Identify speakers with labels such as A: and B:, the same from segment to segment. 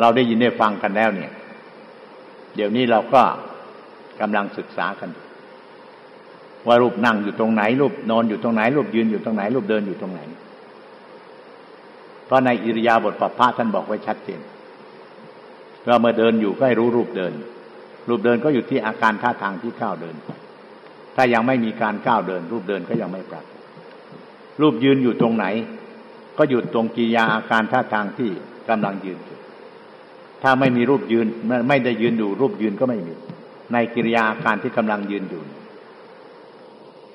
A: เราได้ยินได้ฟังกันแล้วเนี่ย เดี๋ยวนี้เราก็กำลังศึกษากัน ว่ารูปนั่งอยู่ตรงไหน รูปนอนอยู่ตรงไหน รูปยืนอยู่ตรงไหน รูปเดินอยู่ตรงไหน เพราะในอิริยาบถปภะท่านบอกไว้ชัดเจนเราเมื่อเดินอยู่ก็ให้รู้รูปเดิน รูปเดินก็อยู่ที่อาการท่าทางที่ก้าวเดิน ถ้ายังไม่มีการก้าวเดิน รูปเดินก็ยังไม่ปรากฏรูปยืนอยู่ตรงไหน ก็อยู่ตรงกิริยาอาการท่าทางที่กำลังยืนอยู่ ถ้าไม่มีรูปยืนไม่ได้ยืนอยู่ รูปยืนก็ไม่มี ในกิริยาการที่กำลังยืนอยู่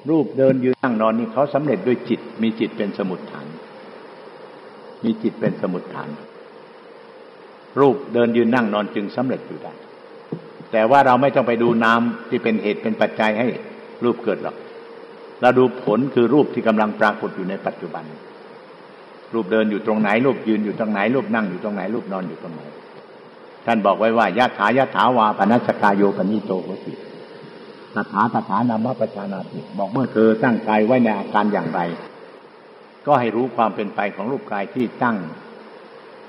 A: รูปเดินยืนนั่งนอนนี่เขาสำเร็จด้วยจิต มีจิตเป็นสมุดฐาน มีจิตเป็นสมุดฐาน รูปเดินยืนนั่งนอนจึงสำเร็จอยู่ได้ แต่ว่าเราไม่ต้องไปดูนามที่เป็นเหตุเป็นปัจจัยให้รูปเกิดหรอก เราดูผลคือรูปที่กำลังปรากฏอยู่ในปัจจุบัน รูปเดินอยู่ตรงไหน รูปยืนอยู่ตรงไหน รูปนั่งอยู่ตรงไหน รูปนอนอยู่ตรงไหน ท่านบอกไว้ว่ายะถายะถาวาปนัสกายโยปนิโตโหติตถาตถานามปชานาติบอกเมื่อเธอตั้งกายไว้ในอาการอย่างไร ก็ให้รู้ความเป็นไปของรูปกายที่ตั้ง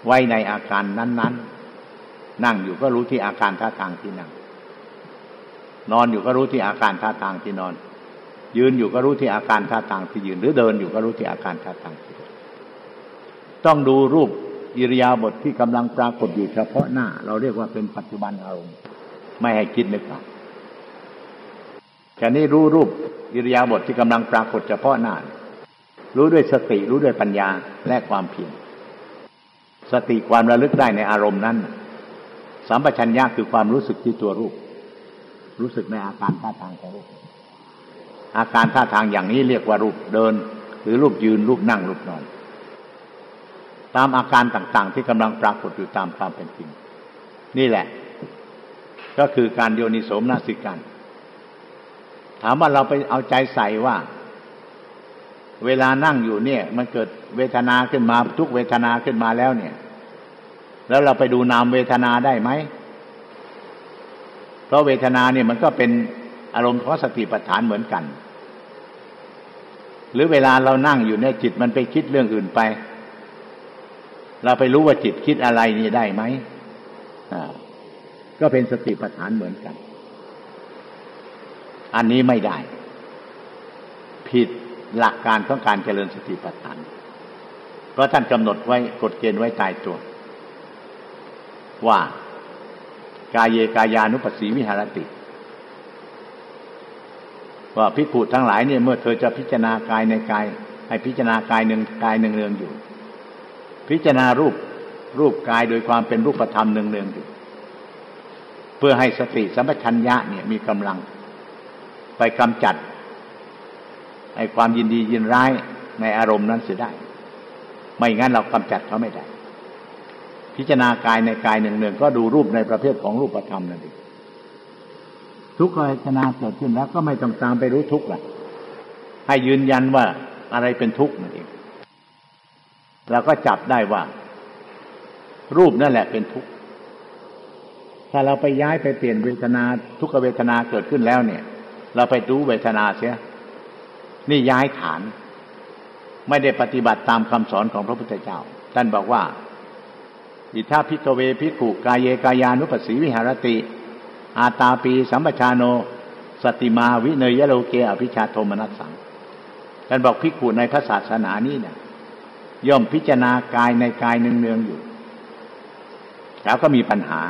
A: ไว้ในอาการนั้น ๆ นั่งอยู่ก็รู้ที่อาการท่าทางที่นั่ง นอนอยู่ก็รู้ที่อาการท่าทางที่นอน ยืนอยู่ก็รู้ที่อาการท่าทางที่ยืน หรือเดินอยู่ก็รู้ที่อาการท่าทางที่ต้องดูรูป อิริยาบถทที่กำลังปรากฏอยู่เฉพาะหน้า เราเรียกว่าเป็นปัจจุบันอารมณ์ ไม่ให้คิดนึกอ่แค่นี้รู้รูปอิริยาบถทที่กำลังปรากฏเฉพาะหน้า รู้ด้วยสติรู้ด้วยปัญญาและความเพียรสติความระลึกได้ในอารมณ์นั้นสัมปชัญญะคือความรู้สึกที่ตัวรูป รู้สึกในอาการท่าทางของรูป อาการท่าทางอย่างนี้เรียกว่ารูปเดิน หรือรูปยืนรูปนั่งรูปนอน ตามอาการต่างๆ ที่กำลังปรากฏอยู่ตามความเป็นจริง นี่แหละ ก็คือการโยนิโสมนสิการ ถามว่าเราไปเอาใจใส่ว่า เวลานั่งอยู่เนี่ย มันเกิดเวทนาขึ้นมาทุกเวทนาขึ้นมาแล้วเนี่ย แล้วเราไปดูนามเวทนาได้ไหมเพราะเวทนาเนี่ยมันก็เป็นอารมณ์ของสติปัฏฐานเหมือนกัน หรือเวลาเรานั่งอยู่เนี่ยจิตมันไปคิดเรื่องอื่นไป เราไปรู้ว่าจิตคิดอะไรนี่ได้ไหมก็เป็นสติปัฏฐานเหมือนกัน อันนี้ไม่ได้ ผิดหลักการของการเจริญสติปัฏฐาน เพราะท่านกำหนดไว้กฎเกณฑ์ไว้ตายตัว ว่ากายเยกายานุปัสสีวิหารติ ว่าพิกูทั้งหลายเนี่ยเมื่อเธอจะพิจารณากายในกาย ให้พิจารณากายหนึ่งกายหนึ่งเรืองอยู่ พิจารณารูปรูปกายโดยความเป็นรูปธรรมเนืองๆอยู่เพื่อให้สติสัมปชัญญะเนี่ยมีกำลัง ไปกำจัดไอ้ความยินดียินร้ายในอารมณ์นั้นเสียได้ ไม่งั้นเรากำจัดเขาไม่ได้ พิจารณากายในกายหนึ่งๆก็ดูรูปในประเภทของรูปธรรมนั่นเองทุกขเวทนาเกิดขึ้นแล้วก็ไม่ต้องตามไปรู้ทุกข์ละให้ยืนยันว่าอะไรเป็นทุกข์นั่นเอง เราก็จับได้ว่า รูปนั่นแหละเป็นทุกข์ถ้าเราไปย้ายไปเปลี่ยนเวทนาทุกขเวทนาเกิดขึ้นแล้วเนี่ย เราไปดูเวทนาเสีย นี่ย้ายฐาน ไม่ได้ปฏิบัติตามคำสอนของพระพุทธเจ้า ท่านบอกว่าอิทาพิกเวพิกุกายเยกายานุปัสสีวิหารติ อาตาปีสัมปชาโน สติมาวิเนยโลเกอภิชาโทมนัสสังท่านบอกพิกุในพระศาสนานี้เนี่ย ย่อมพิจารณากายในกายเนืองๆอยู่ แล้วก็มีปัญหา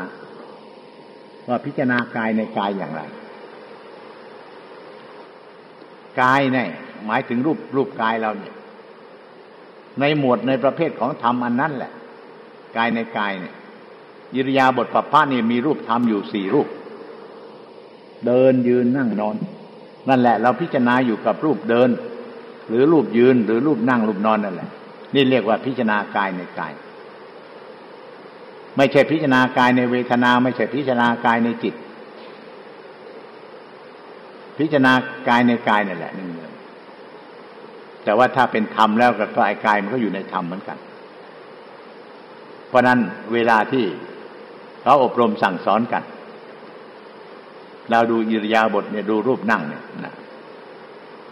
A: ว่าพิจารณากายในกายอย่างไรกายเนี่ยหมายถึงรูปรูปกายเราเนี่ย ในหมวดในประเภทของธรรมอันนั้นแหละ กายในกายเนี่ยยิริยาบทปภะนี่ยมีรูปธรรมอยู่สี่รูป เดินยืนนั่งนอน นั่นแหละ เราพิจารณาอยู่กับรูปเดิน หรือรูปยืนหรือรูปนั่งรูปนอนนั่นแหละ นี่เรียกว่าพิจารณากายในกาย ไม่ใช่พิจารณากายในเวทนา ไม่ใช่พิจารณากายในจิต พิจารณากายในกายนั่นแหละหนึ่งแต่ว่าถ้าเป็นธรรมแล้วก็ไอ้กายมันก็อยู่ในธรรมเหมือนกัน เพราะนั้นเวลาที่เขาอบรมสั่งสอนกัน เราดูอิริยาบถเนี่ยดูรูปนั่งเนี่ยนะ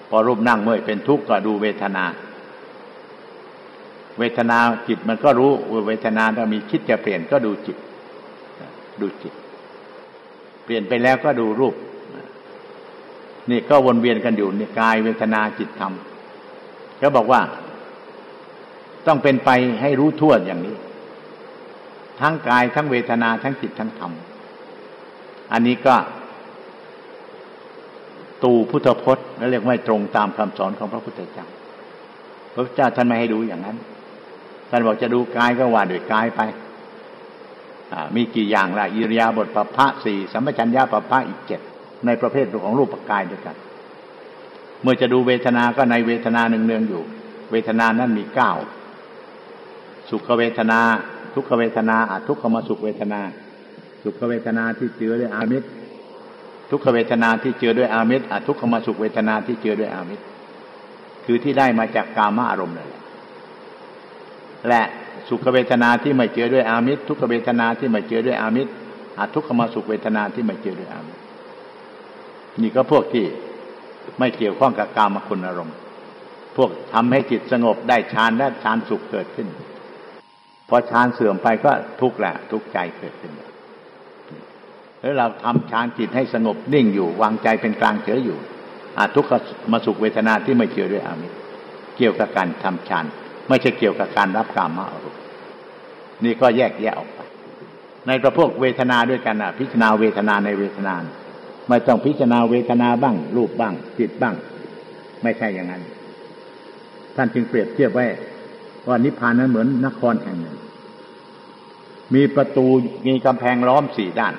A: พอรูปนั่งเมื่อเป็นทุกข์ก็ดูเวทนา เวทนาจิตมันก็รู้เวทนาถ้ามีคิดจะเปลี่ยนก็ดูจิต ดูจิต เปลี่ยนไปแล้วก็ดูรูป นี่ก็วนเวียนกันอยู่ในกายเวทนาจิตธรรมเขาบอกว่า ต้องเป็นไปให้รู้ทั่วอย่างนี้ ทั้งกายทั้งเวทนาทั้งจิตทั้งธรรมอันนี้ก็ ตูพุทธพจน์และเรียกว่าตรงตามคำสอนของพระพุทธเจ้าพระพุทธเจ้าท่านไม่ให้ดูอย่างนั้น ท่านบอกจะดูกายก็ว่าด้วยกายไปมีกี่อย่างละอิริยาบถปภะสี่สัมปชัญญะปภะอีกเจ็ดในประเภทของรูปกายด้วยกัน เมื่อจะดูเวทนา ก็ในเวทนาหนึ่งเนืองอยู่ เวทนานั้นมีเก้าสุขเวทนา ทุกขเวทนาอาทุกขมสุขเวทนา สุขเวทนาที่เจือด้วยอามิตรทุกขเวทนาที่เจือด้วยอามิตรอาทุกขมสุขเวทนาที่เจือด้วยอามิตรคือที่ได้มาจากกามอารมณ์เลย และสุขเวทนาที่ไม่เจือด้วยอามิตรทุกขเวทนาที่ไม่เจือด้วยอามิตรอาทุกขมสุขเวทนาที่ไม่เจือด้วยอามิตรนี่ก็พวกที่ไม่เกี่ยวข้องกับกามคุณอารมณ์ พวกทำให้จิตสงบได้ฌานได้ฌานสุขเกิดขึ้นพอฌานเสื่อมไปก็ทุกข์แหละทุกข์ใจเกิดขึ้นแล้วเราทำฌานจิตให้สงบนิ่งอยู่ วางใจเป็นกลางเฉยอยู่อาทุกขมาสุขเวทนาที่ไม่เกี่ยวด้วยอามิตรเกี่ยวกับการทำฌาน ไม่ใช่เกี่ยวกับการรับกรรมอารมณ์นี่ก็แยกแยะออกไป ในประพวกเวทนาด้วยกันอะพิจารณาเวทนาในเวทนาไม่ต้องพิจารณาเวทนาบ้าง รูปบ้าง จิตบ้าง ไม่ใช่อย่างนั้น ท่านจึงเปรียบเทียบไว้ว่านิพพานนั้นเหมือนนครแห่งหนึ่ง มีประตูมีกำแพงล้อมสี่ด้าน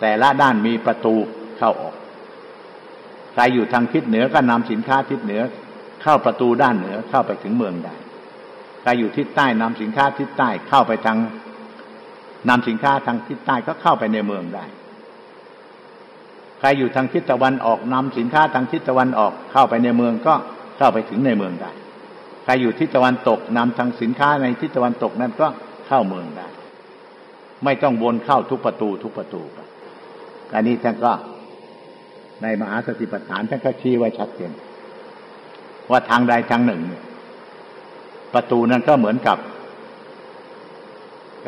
A: แต่ละด้านมีประตูเข้าออกใครอยู่ทางทิศเหนือก็นำสินค้าทิศเหนือ เข้าประตูด้านเหนือเข้าไปถึงเมืองได้ ใครอยู่ทิศใต้นำสินค้าทิศใต้เข้าไปทางนำสินค้าทางทิศใต้ก็เข้าไปในเมืองได้ ใครอยู่ทางทิศตะวันออกนำสินค้าทางทิศตะวันออกเข้าไปในเมืองก็เข้าไปถึงในเมืองได้ ใครอยู่ทิศตะวันตกนำทางสินค้าในทิศตะวันตกนั้นก็เข้าเมืองได้ ไม่ต้องวนเข้าทุกประตูทุกประตูอันนี้ท่านก็ในมหาสติปัฏฐานท่านก็ชี้ไว้ชัดเจนว่าทางใดทางหนึ่ง ประตูนั้นก็เหมือนกับ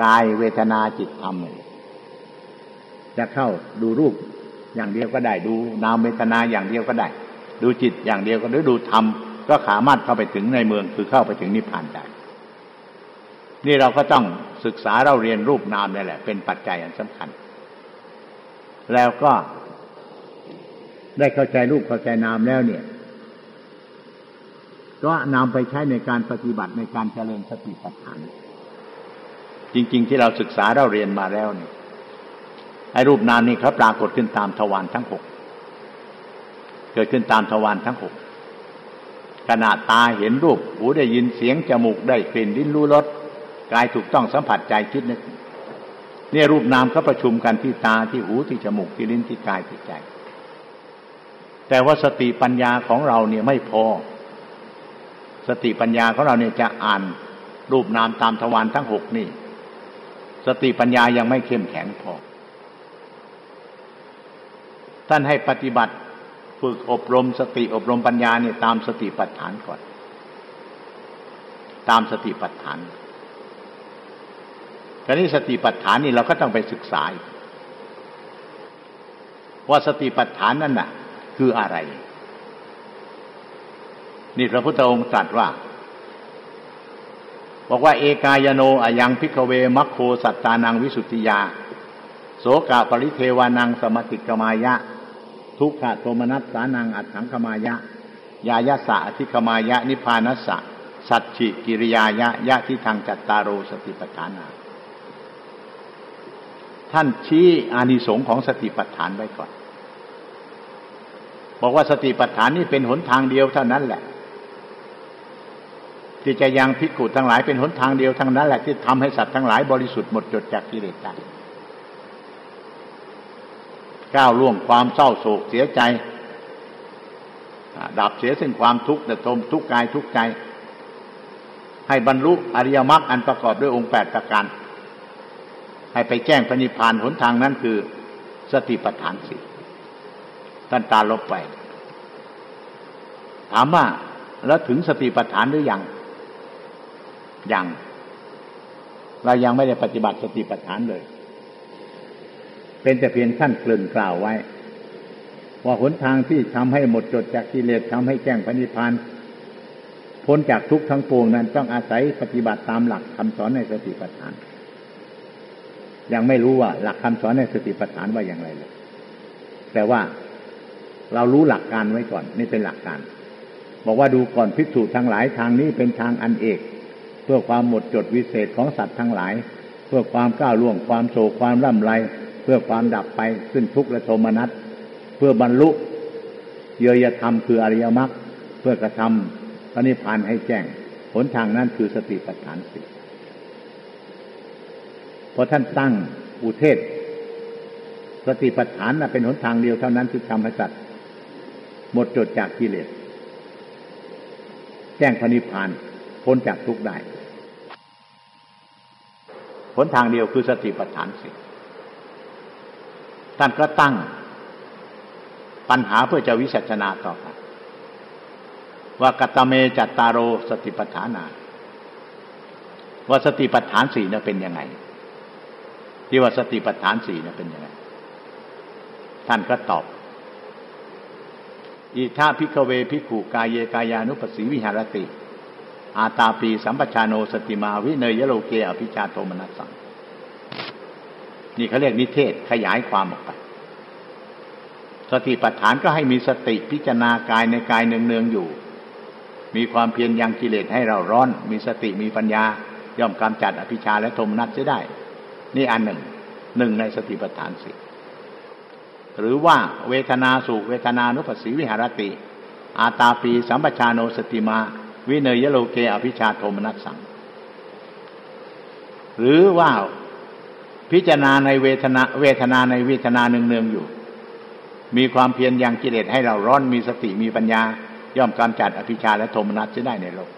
A: กายเวทนาจิตธรรมจะเข้าดูรูปอย่างเดียวก็ได้ ดูนามเวทนาอย่างเดียวก็ได้ ดูจิตอย่างเดียวก็ได้ดูธรรมก็สามารถเข้าไปถึงในเมืองคือเข้าไปถึงนิพพานได้นี่เราก็ต้องศึกษาเราเรียนรูปนามนี่แหละ เป็นปัจจัยอันสำคัญ แล้วก็ได้เข้าใจรูปเข้าใจนามแล้วเนี่ย ก็นำไปใช้ในการปฏิบัติในการเจริญสติปัฏฐาน จริง ๆ ที่เราศึกษาเราเรียนมาแล้วเนี่ยไอ้รูปนามนี่เขาปรากฏขึ้นตามทวารทั้งหกเกิดขึ้นตามทวารทั้งหกขณะตาเห็นรูปหูได้ยินเสียงจมูกได้กลิ่นลิ้นรู้รสกายถูกต้องสัมผัสใจคิดนึกเนี่ยรูปนามเขาประชุมกันที่ตาที่หูที่จมูกที่ลิ้นที่กายที่ใจ แต่ว่าสติปัญญาของเราเนี่ยไม่พอ สติปัญญาของเราเนี่ยจะอ่านรูปนามตามทวารทั้งหกนี่ สติปัญญายังไม่เข้มแข็งพอ ท่านให้ปฏิบัติฝึกอบรมสติอบรมปัญญาเนี่ยตามสติปัฏฐานก่อน ตามสติปัฏฐานคราวนี้สติปัฏฐานนี่เราก็ต้องไปศึกษาว่าสติปัฏฐานนั่นน่ะ คืออะไร นี่พระพุทธองค์ตรัสว่า บอกว่าเอกายโนอายังพิกเวมัคโคสัตตานังวิสุทธิยา โสกาปริเทวานังสมติกมายะ ทุกขโทมนัสสานังอัตถังคมายะ ยายะสะอธิคมายะ นิพานัสสะสัจฉิกิริยายะยะที่ทางจัตตารโรสติปัฏฐานาท่านชี้อานิสงส์ของสติปัฏฐานไว้ก่อน บอกว่าสติปัฏฐานนี่เป็นหนทางเดียวเท่านั้นแหละ ที่จะยังพิกุทั้งหลายเป็นหนทางเดียวทั้งนั้นแหละที่ทำให้สัตว์ทั้งหลายบริสุทธิ์หมดจดจากกิเลสได้ก้าวล่วงความเศร้าโศกเสียใจดับเสียซึ่งความทุกข์แต่ทมทุกกายทุกใจ ให้บรรลุอริยมรรคอันประกอบด้วยองค์แปดประการให้ไปแจ้งพระนิพพานหนทางนั้นคือสติปัฏฐานสี่ท่านตาลบไป ถามว่าแล้วถึงสติปัฏฐานหรือยัง ยังเรายังไม่ได้ปฏิบัติสติปัฏฐานเลย เป็นแต่เพียงท่านกลึงกล่าวไว้ ว่าหนทางที่ทำให้หมดจดจากกิเลสทำให้แจ้งพระนิพพานพ้นจากทุกข์ทั้งปวงนั้น ต้องอาศัยปฏิบัติตามหลักคำสอนในสติปัฏฐาน ยังไม่รู้ว่าหลักคำสอนในสติปัฏฐานว่าอย่างไรเลยแต่ว่าเรารู้หลักการไว้ก่อน นี่เป็นหลักการ บอกว่าดูก่อนพิสูจน์ทางหลายทางนี้เป็นทางอันเอก เพื่อความหมดจดวิเศษของสัตว์ทั้งหลาย เพื่อความก้าวล่วงความโศกความร่ำไร เพื่อความดับไปซึ่งทุกข์และโทมนัสเพื่อบรรลุเยยธรรมคืออริยมรรคเพื่อกระทำพระนิพพานให้แจ้งหนทางนั้นคือสติปัฏฐานสิพอท่านตั้งอุเทศ สติปัฏฐานเป็นหนทางเดียวเท่านั้นที่ทำให้สัตว์หมดจดจากกิเลสแจ้งพระนิพพาน พ้นจากทุกข์ได้ผลทางเดียวคือสติปัฏฐานสิท่านก็ตั้งปัญหาเพื่อจะวิสัชนาต่อไปว่ากะตะเมจัตตาโร สะติปัฏฐานา ว่าสติปัฏฐานสี่นั้นเป็นยังไง ที่ว่าสติปัฏฐานสี่นั้นเป็นยังไง ท่านก็ตอบอิธะ ภิกขะเว ภิกขุกาเยกายานุปัสสีวิหะระติ อาตาปีสัมปะชาโน สะติมาวิเนยยะ โลเก อะภิชฌาโทมะนัสสังนี่เขาเรียกนิเทสขยายความออกไปสติปัฏฐานก็ให้มีสติพิจารณากายในกายเนืองๆอยู่ มีความเพียรยังกิเลสให้เราร้อน มีสติมีปัญญา ย่อมกำจัดอภิชาและโทมนัสจะได้ นี่อันหนึ่งหนึ่งในสติปัฏฐานสิหรือว่าเวทนาสุเวทนานุปัสสีวิหารติ อาตาปีสัมปชาโนสติมา วิเนยโลเกอภิชาโทมนัสสัง หรือว่าพิจารณาในเวทนาเวทนาในเวทนาเนืองๆอยู่ มีความเพียรยังกิเลสให้เราร้อนมีสติมีปัญญา ย่อมกำจัดอภิชาและโทมนัสจะได้ในโลก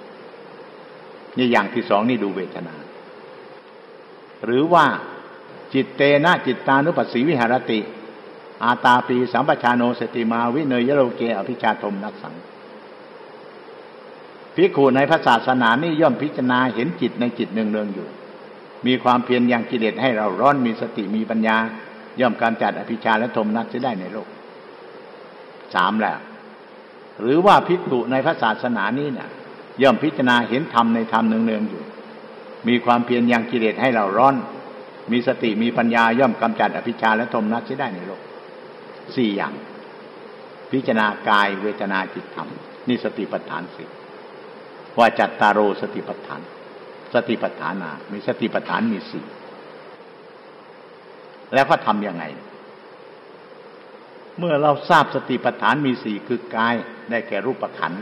A: นี่อย่างที่สองนี่ดูเวทนา หรือว่าจิตเตนะจิตตานุปัสสีวิหารติ อาตาปีสัมปชาโนสติมาวิเนยโลเกอภิชาตมนักสัง พิขูในพระศาสนานี่ย่อมพิจารณาเห็นจิตในจิตเนืองๆอยู่ มีความเพียรยังกิเลสให้เราร้อนมีสติมีปัญญา ย่อมการจัดอภิชาและทมนัสจะได้ในโลกสามแล้ว หรือว่าพิกุในพระศาสนานี้เนี่ยย่อมพิจารณาเห็นธรรมในธรรมเนืองๆอยู่ มีความเพียรยังกิเลสให้เราร้อน มีสติมีปัญญาย่อมกำจัดอภิชาและทมนัสจะได้ในโลกสี่อย่าง พิจารณากายเวทนาจิตธรรมนี่สติปัฏฐานสี่ ว่าจัตตารโรสติปัฏฐาน สติปัฏฐานามีสติปัฏฐานมีสี่แล้วก็ทำยังไง เมื่อเราทราบสติปัฏฐานมีสี่คือกายได้แก่รูปขัน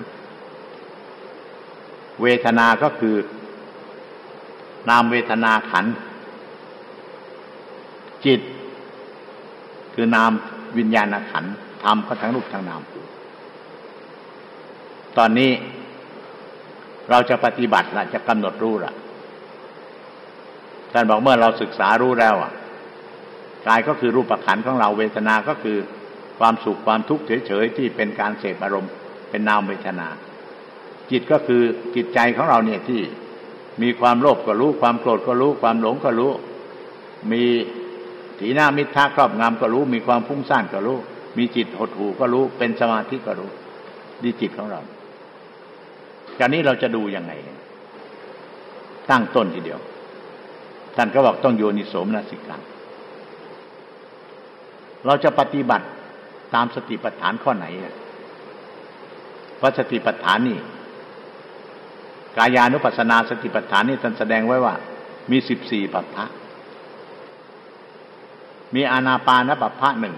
A: เวทนาก็คือ นามเวทนาขัน จิต คือนามวิญญาณขันธรรมก็ทั้งรูปทั้งนาม ตอนนี้ เราจะปฏิบัติละจะกำหนดรู้ละท่านบอกเมื่อเราศึกษารู้แล้วอะกายก็คือรูปขันของเราเวทนาก็คือความสุขความทุกข์เฉยๆที่เป็นการเสพอารมณ์ เป็นนามเวทนา จิตก็คือจิตใจของเราเนี่ยที่มีความโลภก็รู้ ความโกรธก็รู้ ความหลงก็รู้ มีถีหน้ามิทาครอบงำก็รู้ มีความฟุ้งซ่านก็รู้ มีจิตหดหู่ก็รู้ เป็นสมาธิก็รู้ดีจิตของเรา การนี้เราจะดูยังไง ตั้งต้นทีเดียว ท่านก็บอกต้องโยนิโสมนสิการเราจะปฏิบัติตามสติปัฏฐานข้อไหนพระสติปัฏฐานนี่ กายานุปัสสนาสติปัฏฐานนี่ท่านแสดงไว้ว่า มีสิบสี่ปัฏฐานมีอานาปานปัปพะหนึ่ง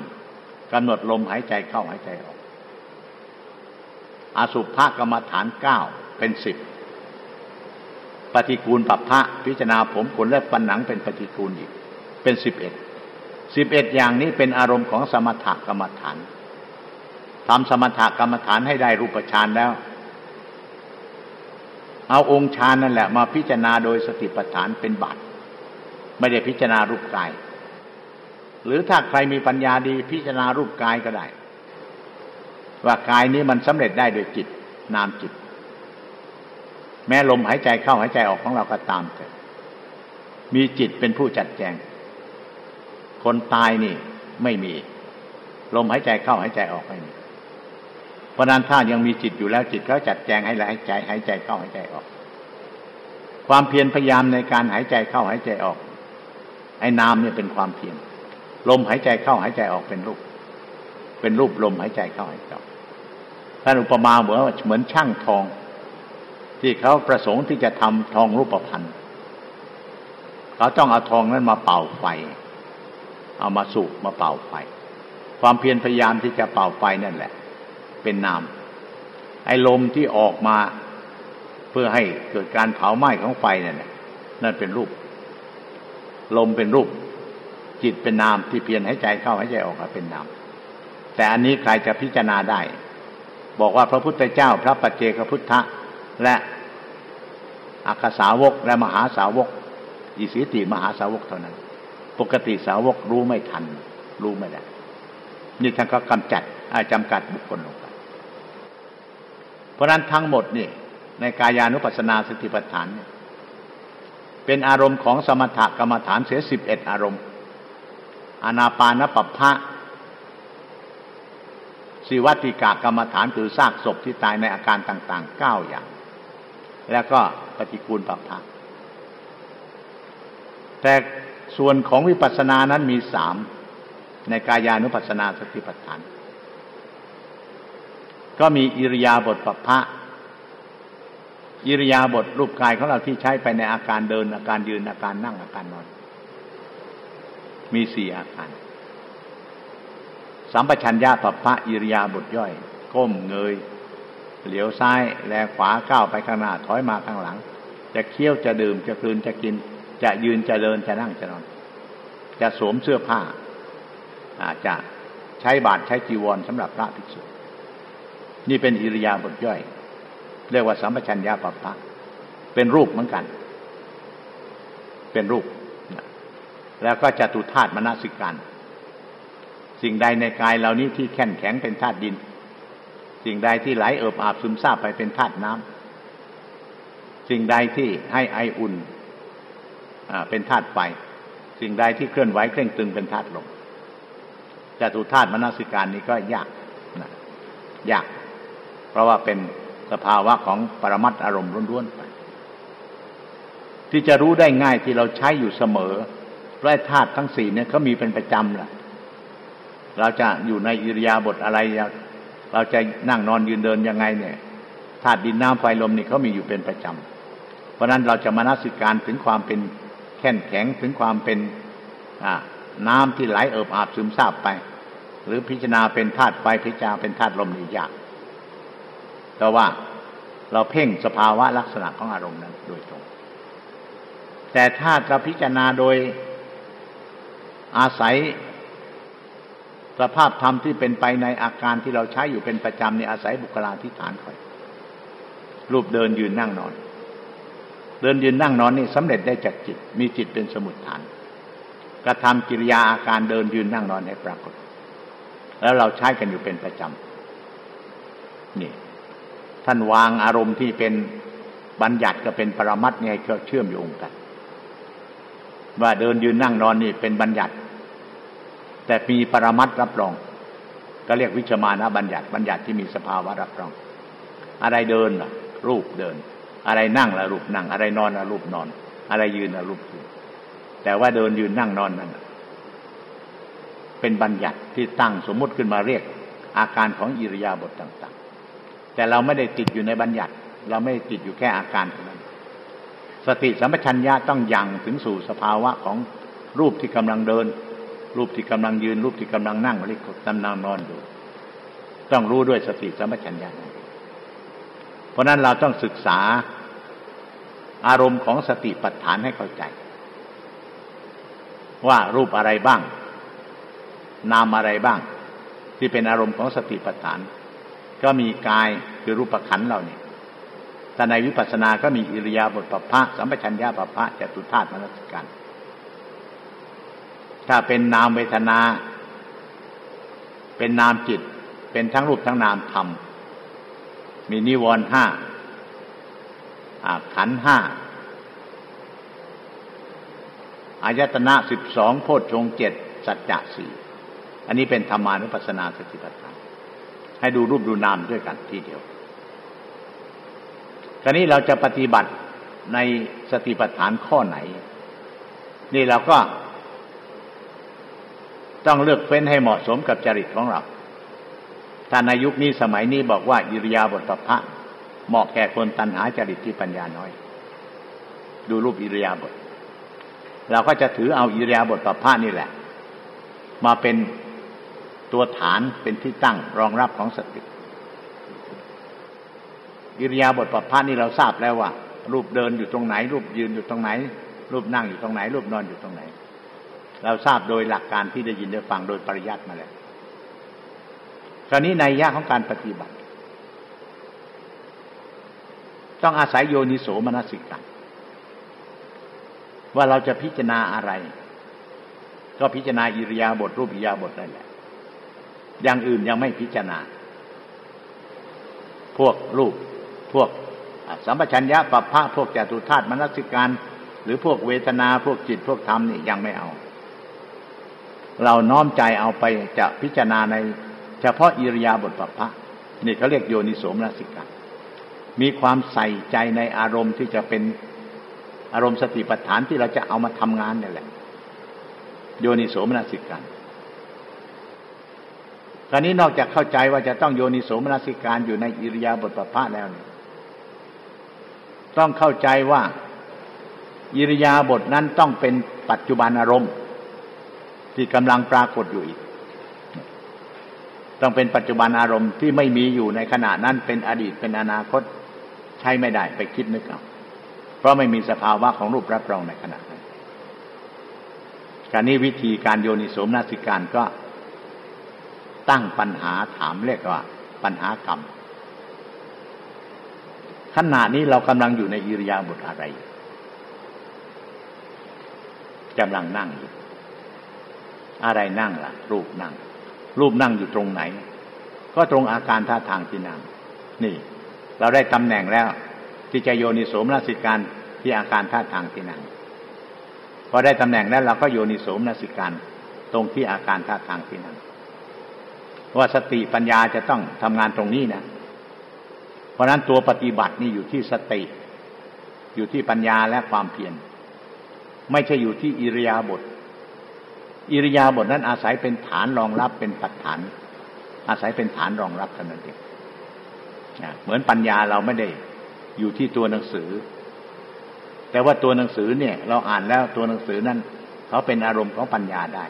A: กำหนดลมหายใจเข้าหายใจออกอาสุภะกรรมฐานเก้า เป็นสิบปฏิกูลปัปพะพิจารณาผมขนและปันหนังเป็นปฏิกูลอีก เป็นสิบเอ็ดสิบเอ็ดอย่างนี้เป็นอารมณ์ของสมถกรรมฐานทำสมถกรรมฐานให้ได้รูปฌานแล้ว เอาองค์ฌานนั่นแหละมาพิจารณาโดยสติปัฏฐานเป็นบาตไม่ได้พิจารณารูปกาย หรือถ้าใครมีปัญญาดีพิจารณารูปกายก็ได้ ว่ากายนี้มันสำเร็จได้โดยจิตนามจิต แม้ลมหายใจเข้าหายใจออกของเราก็ตามเถิดมีจิตเป็นผู้จัดแจง คนตายนี่ไม่มี ลมหายใจเข้าหายใจออกไม่มี เพราะนั้นถ้ายังมีจิตอยู่แล้วจิตเขาจัดแจงให้หายใจหายใจเข้าหายใจออก ความเพียรพยายามในการหายใจเข้าหายใจออก ไอ้นามเนี่ยเป็นความเพียร ลมหายใจเข้าหายใจออกเป็นรูป เป็นรูปลมหายใจเข้าหายใจออกท่านอุปมาเหมือนเหมือนช่างทอง ที่เขาประสงค์ที่จะทำทองรูปพันธ์เขาต้องเอาทองนั้นมาเป่าไฟ เอามาสูบมาเป่าไฟ ความเพียรพยายามที่จะเป่าไฟนั่นแหละ เป็นนาม ไอ้ลมที่ออกมาเพื่อให้เกิดการเผาไหม้ของไฟนั่นแหละนั่นเป็นรูป ลมเป็นรูป จิตเป็นนามที่เพียรให้ใจเข้าให้ใจออกเป็นนาม แต่อันนี้ใครจะพิจารณาได้ บอกว่าพระพุทธเจ้าพระปัจเจกพุทธะ และอักษาวกและมหาสาวกอิสิติมหาสาวกเท่านั้น ปกติสาวกรู้ไม่ทัน รู้ไม่ได้ นี่ท่านก็กำจัดจำกัดบุคคลลงไปเพราะนั้นทั้งหมดนี่ในกายานุปัสสนาสติปัฏฐานเนี่ยเป็นอารมณ์ของสมถกรรมฐานเสียสิบเอ็ดอารมณ์ อนาปานปัปพะสิวัติกากรรมฐานคือซากศพที่ตายในอาการต่างๆเก้าอย่าง แล้วก็ปฏิกูลปัปพะแต่ส่วนของวิปัสสนานั้นมีสามในกายานุปัสสนาสติปัฏฐาน ก็มีอิริยาบถปัปพะอิริยาบถรูปกายของเราที่ใช้ไปในอาการเดินอาการยืนอาการนั่งอาการนอน มีสี่อาการสัมปชัญญะปัปพะอิริยาบถย่อย ก้มเงย เหลียวซ้ายแลขวาก้าวไปข้างหน้าถอยมาข้างหลัง จะเคี้ยวจะดื่มจะกลืนจะกิน จะยืนจะเดินจะนั่งจะนอน จะสวมเสื้อผ้า อาจจะใช้บาตรใช้จีวรสำหรับพระภิกษุนี่เป็นอิริยาบถย่อย เรียกว่าสัมปชัญญะปัปปะเป็นรูปเหมือนกัน เป็นรูป แล้วก็จะตุธาตุมนสิการ สิ่งใดในกายเหล่านี้ที่แข็งแข็งเป็นธาตุดิน สิ่งใดที่ไหลเอิบอาบซึมซาบไปเป็นธาตุน้ำสิ่งใดที่ให้ไออุ่นเป็นธาตุไฟสิ่งใดที่เคลื่อนไหวเคร่งตึงเป็นธาตุลมจตุธาตุมนสิการนี้ก็ยากนะยาก เพราะว่าเป็นสภาวะของปรมัตอารมณ์ล้วนๆไป ที่จะรู้ได้ง่ายที่เราใช้อยู่เสมอแร่ธาตุทั้งสี่เนี่ยเขามีเป็นประจำแหละเราจะอยู่ในอิริยาบถอะไร เราจะนั่งนอนยืนเดินยังไงเนี่ยธาตุดินน้ำไฟลมนี่เขามีอยู่เป็นประจำ เพราะนั้นเราจะมานัสิการถึงความเป็นแข็งแข็งถึงความเป็นน้ำที่ไหลเอิบอาบซึมซาบไป หรือพิจารณาเป็นธาตุไฟพิจารณาเป็นธาตุลมนี่ยากแต่ว่าเราเพ่งสภาวะลักษณะของอารมณ์นั้นโดยตรง แต่ถ้าเราพิจารณาโดยอาศัย สภาพธรรมที่เป็นไปในอาการที่เราใช้อยู่เป็นประจำในอาศัยบุคลาธิฐานคอย รูปเดินยืนนั่งนอน เดินยืนนั่งนอนนี่สำเร็จได้จากจิต มีจิตเป็นสมุดฐาน กระทำกิริยาอาการเดินยืนนั่งนอนให้ปรากฏ แล้วเราใช้กันอยู่เป็นประจำนี่ ท่านวางอารมณ์ที่เป็นบัญญัติกับเป็นปรมัตเนี่ยเชื่อมโยงกัน ว่าเดินยืนนั่งนอนนี่เป็นบัญญัติ แต่มีปรมัตรับรอง ก็เรียกวิชมานะบัญญัติบัญญัติที่มีสภาวะรับรอง อะไรเดินล่ะ รูปเดิน อะไรนั่งละรูปนั่ง อะไรนอนละรูปนอน อะไรยืนละรูปยืนแต่ว่าเดินยืนนั่งนอนนั่นเป็นบัญญัติที่ตั้งสมมุติขึ้นมาเรียก อาการของอิริยาบถต่างๆ แต่เราไม่ได้ติดอยู่ในบัญญัติ เราไม่ติดอยู่แค่อาการเท่านั้นสติสัมปชัญญะต้องยังถึงสู่สภาวะของรูปที่กำลังเดิน รูปที่กำลังยืน รูปที่กำลังนั่งหรือกำลังนอนอยู่ ต้องรู้ด้วยสติสัมปชัญญะเพราะนั้นเราต้องศึกษาอารมณ์ของสติปัฏฐานให้เข้าใจ ว่ารูปอะไรบ้าง นามอะไรบ้าง ที่เป็นอารมณ์ของสติปัฏฐาน ก็มีกายคือรูปขันเราเนี่ยแต่ในวิปัสสนาก็มีอิริยาบถปัปพะสัมปชัญญะปัปพะจตุธาตุมนสการ ถ้าเป็นนามเวทนา เป็นนามจิต เป็นทั้งรูปทั้งนามธรรม มีนิวรณ์ห้าขันห้าอายตนะสิบสองโพชฌงเจ็ดสัจจะสี่อันนี้เป็นธรรมานุปัสสนาสติปัฏฐานให้ดูรูปดูนามด้วยกันทีเดียวคราวนี้เราจะปฏิบัติในสติปัฏฐานข้อไหน นี่เราก็ ต้องเลือกเฟ้นให้เหมาะสมกับจริตของเราถ้านในยุคนี้สมัยนี้บอกว่าอิริยาบถปพะเหมาะแก่คนตัณหาจริตที่ปัญญาน้อย ดูรูปอิริยาบถเราก็จะถือเอาอิริยาบถปพะนี่แหละ มาเป็นตัวฐานเป็นที่ตั้งรองรับของสติอิริยาบถปพะนี่เราทราบแล้วว่า รูปเดินอยู่ตรงไหน รูปยืนอยู่ตรงไหน รูปนั่งอยู่ตรงไหน รูปนอนอยู่ตรงไหน เราทราบโดยหลักการที่ได้ยินได้ฟังโดยปริยัติมาแล้วคราวนี้ในยะของการปฏิบัติ ต้องอาศัยโยนิโสมนสิกาว่าเราจะพิจารณาอะไร ก็พิจารณาอิริยาบถรูปอิริยาบถนั่นแหละ อย่างอื่นยังไม่พิจารณา พวกรูปพวกสัมปชัญญะปัปพะพวกจตุธาตุมนสิการ หรือพวกเวทนาพวกจิตพวกธรรมนี่ยังไม่เอา เราน้อมใจเอาไปจะพิจารณาในเฉพาะอิริยาบถปัปพะนี่เขาเรียกโยนิโสมนสิกามีความใส่ใจในอารมณ์ที่จะเป็นอารมณ์สติปัฏฐานที่เราจะเอามาทำงานนี่แหละ โยนิโสมนสิการคราวนี้นอกจากเข้าใจว่าจะต้องโยนิโสมนสิการอยู่ในอิริยาบถปภะแล้วเนี่ยต้องเข้าใจว่าอิริยาบถนั้นต้องเป็นปัจจุบันอารมณ์ ที่กำลังปรากฏอยู่อีก ต้องเป็นปัจจุบันอารมณ์ที่ไม่มีอยู่ในขณะนั้นเป็นอดีตเป็นอนาคตใช้ไม่ได้ไปคิดนึกเอาเพราะไม่มีสภาวะของรูปรับรองในขณะนั้นการนี้วิธีการโยนิโสมนาสิการก็ตั้งปัญหาถามเรียกว่า ปัญหากรรมขณะนี้เรากำลังอยู่ในอิริยาบถอะไรกำลังนั่งอยู่ อะไรนั่งล่ะ รูปนั่ง รูปนั่งอยู่ตรงไหน ก็ตรงอาการท่าทางที่นั่ง นี่ เราได้ตำแหน่งแล้ว ที่จะโยนิโสมนสิการที่อาการท่าทางที่นั่งพอได้ตำแหน่งแล้วเราก็โยนิโสมนสิการตรงที่อาการท่าทางที่นั่งว่าสติปัญญาจะต้องทำงานตรงนี้นะ เพราะนั้นตัวปฏิบัตินี่อยู่ที่สติ อยู่ที่ปัญญาและความเพียรไม่ใช่อยู่ที่อิริยาบถ อิริยาบถนั้นอาศัยเป็นฐานรองรับเป็นปัจฐาน อาศัยเป็นฐานรองรับเท่านั้นเองเหมือนปัญญาเราไม่ได้อยู่ที่ตัวหนังสือ แต่ว่าตัวหนังสือเนี่ย เราอ่านแล้วตัวหนังสือนั้นเขาเป็นอารมณ์ของปัญญาได้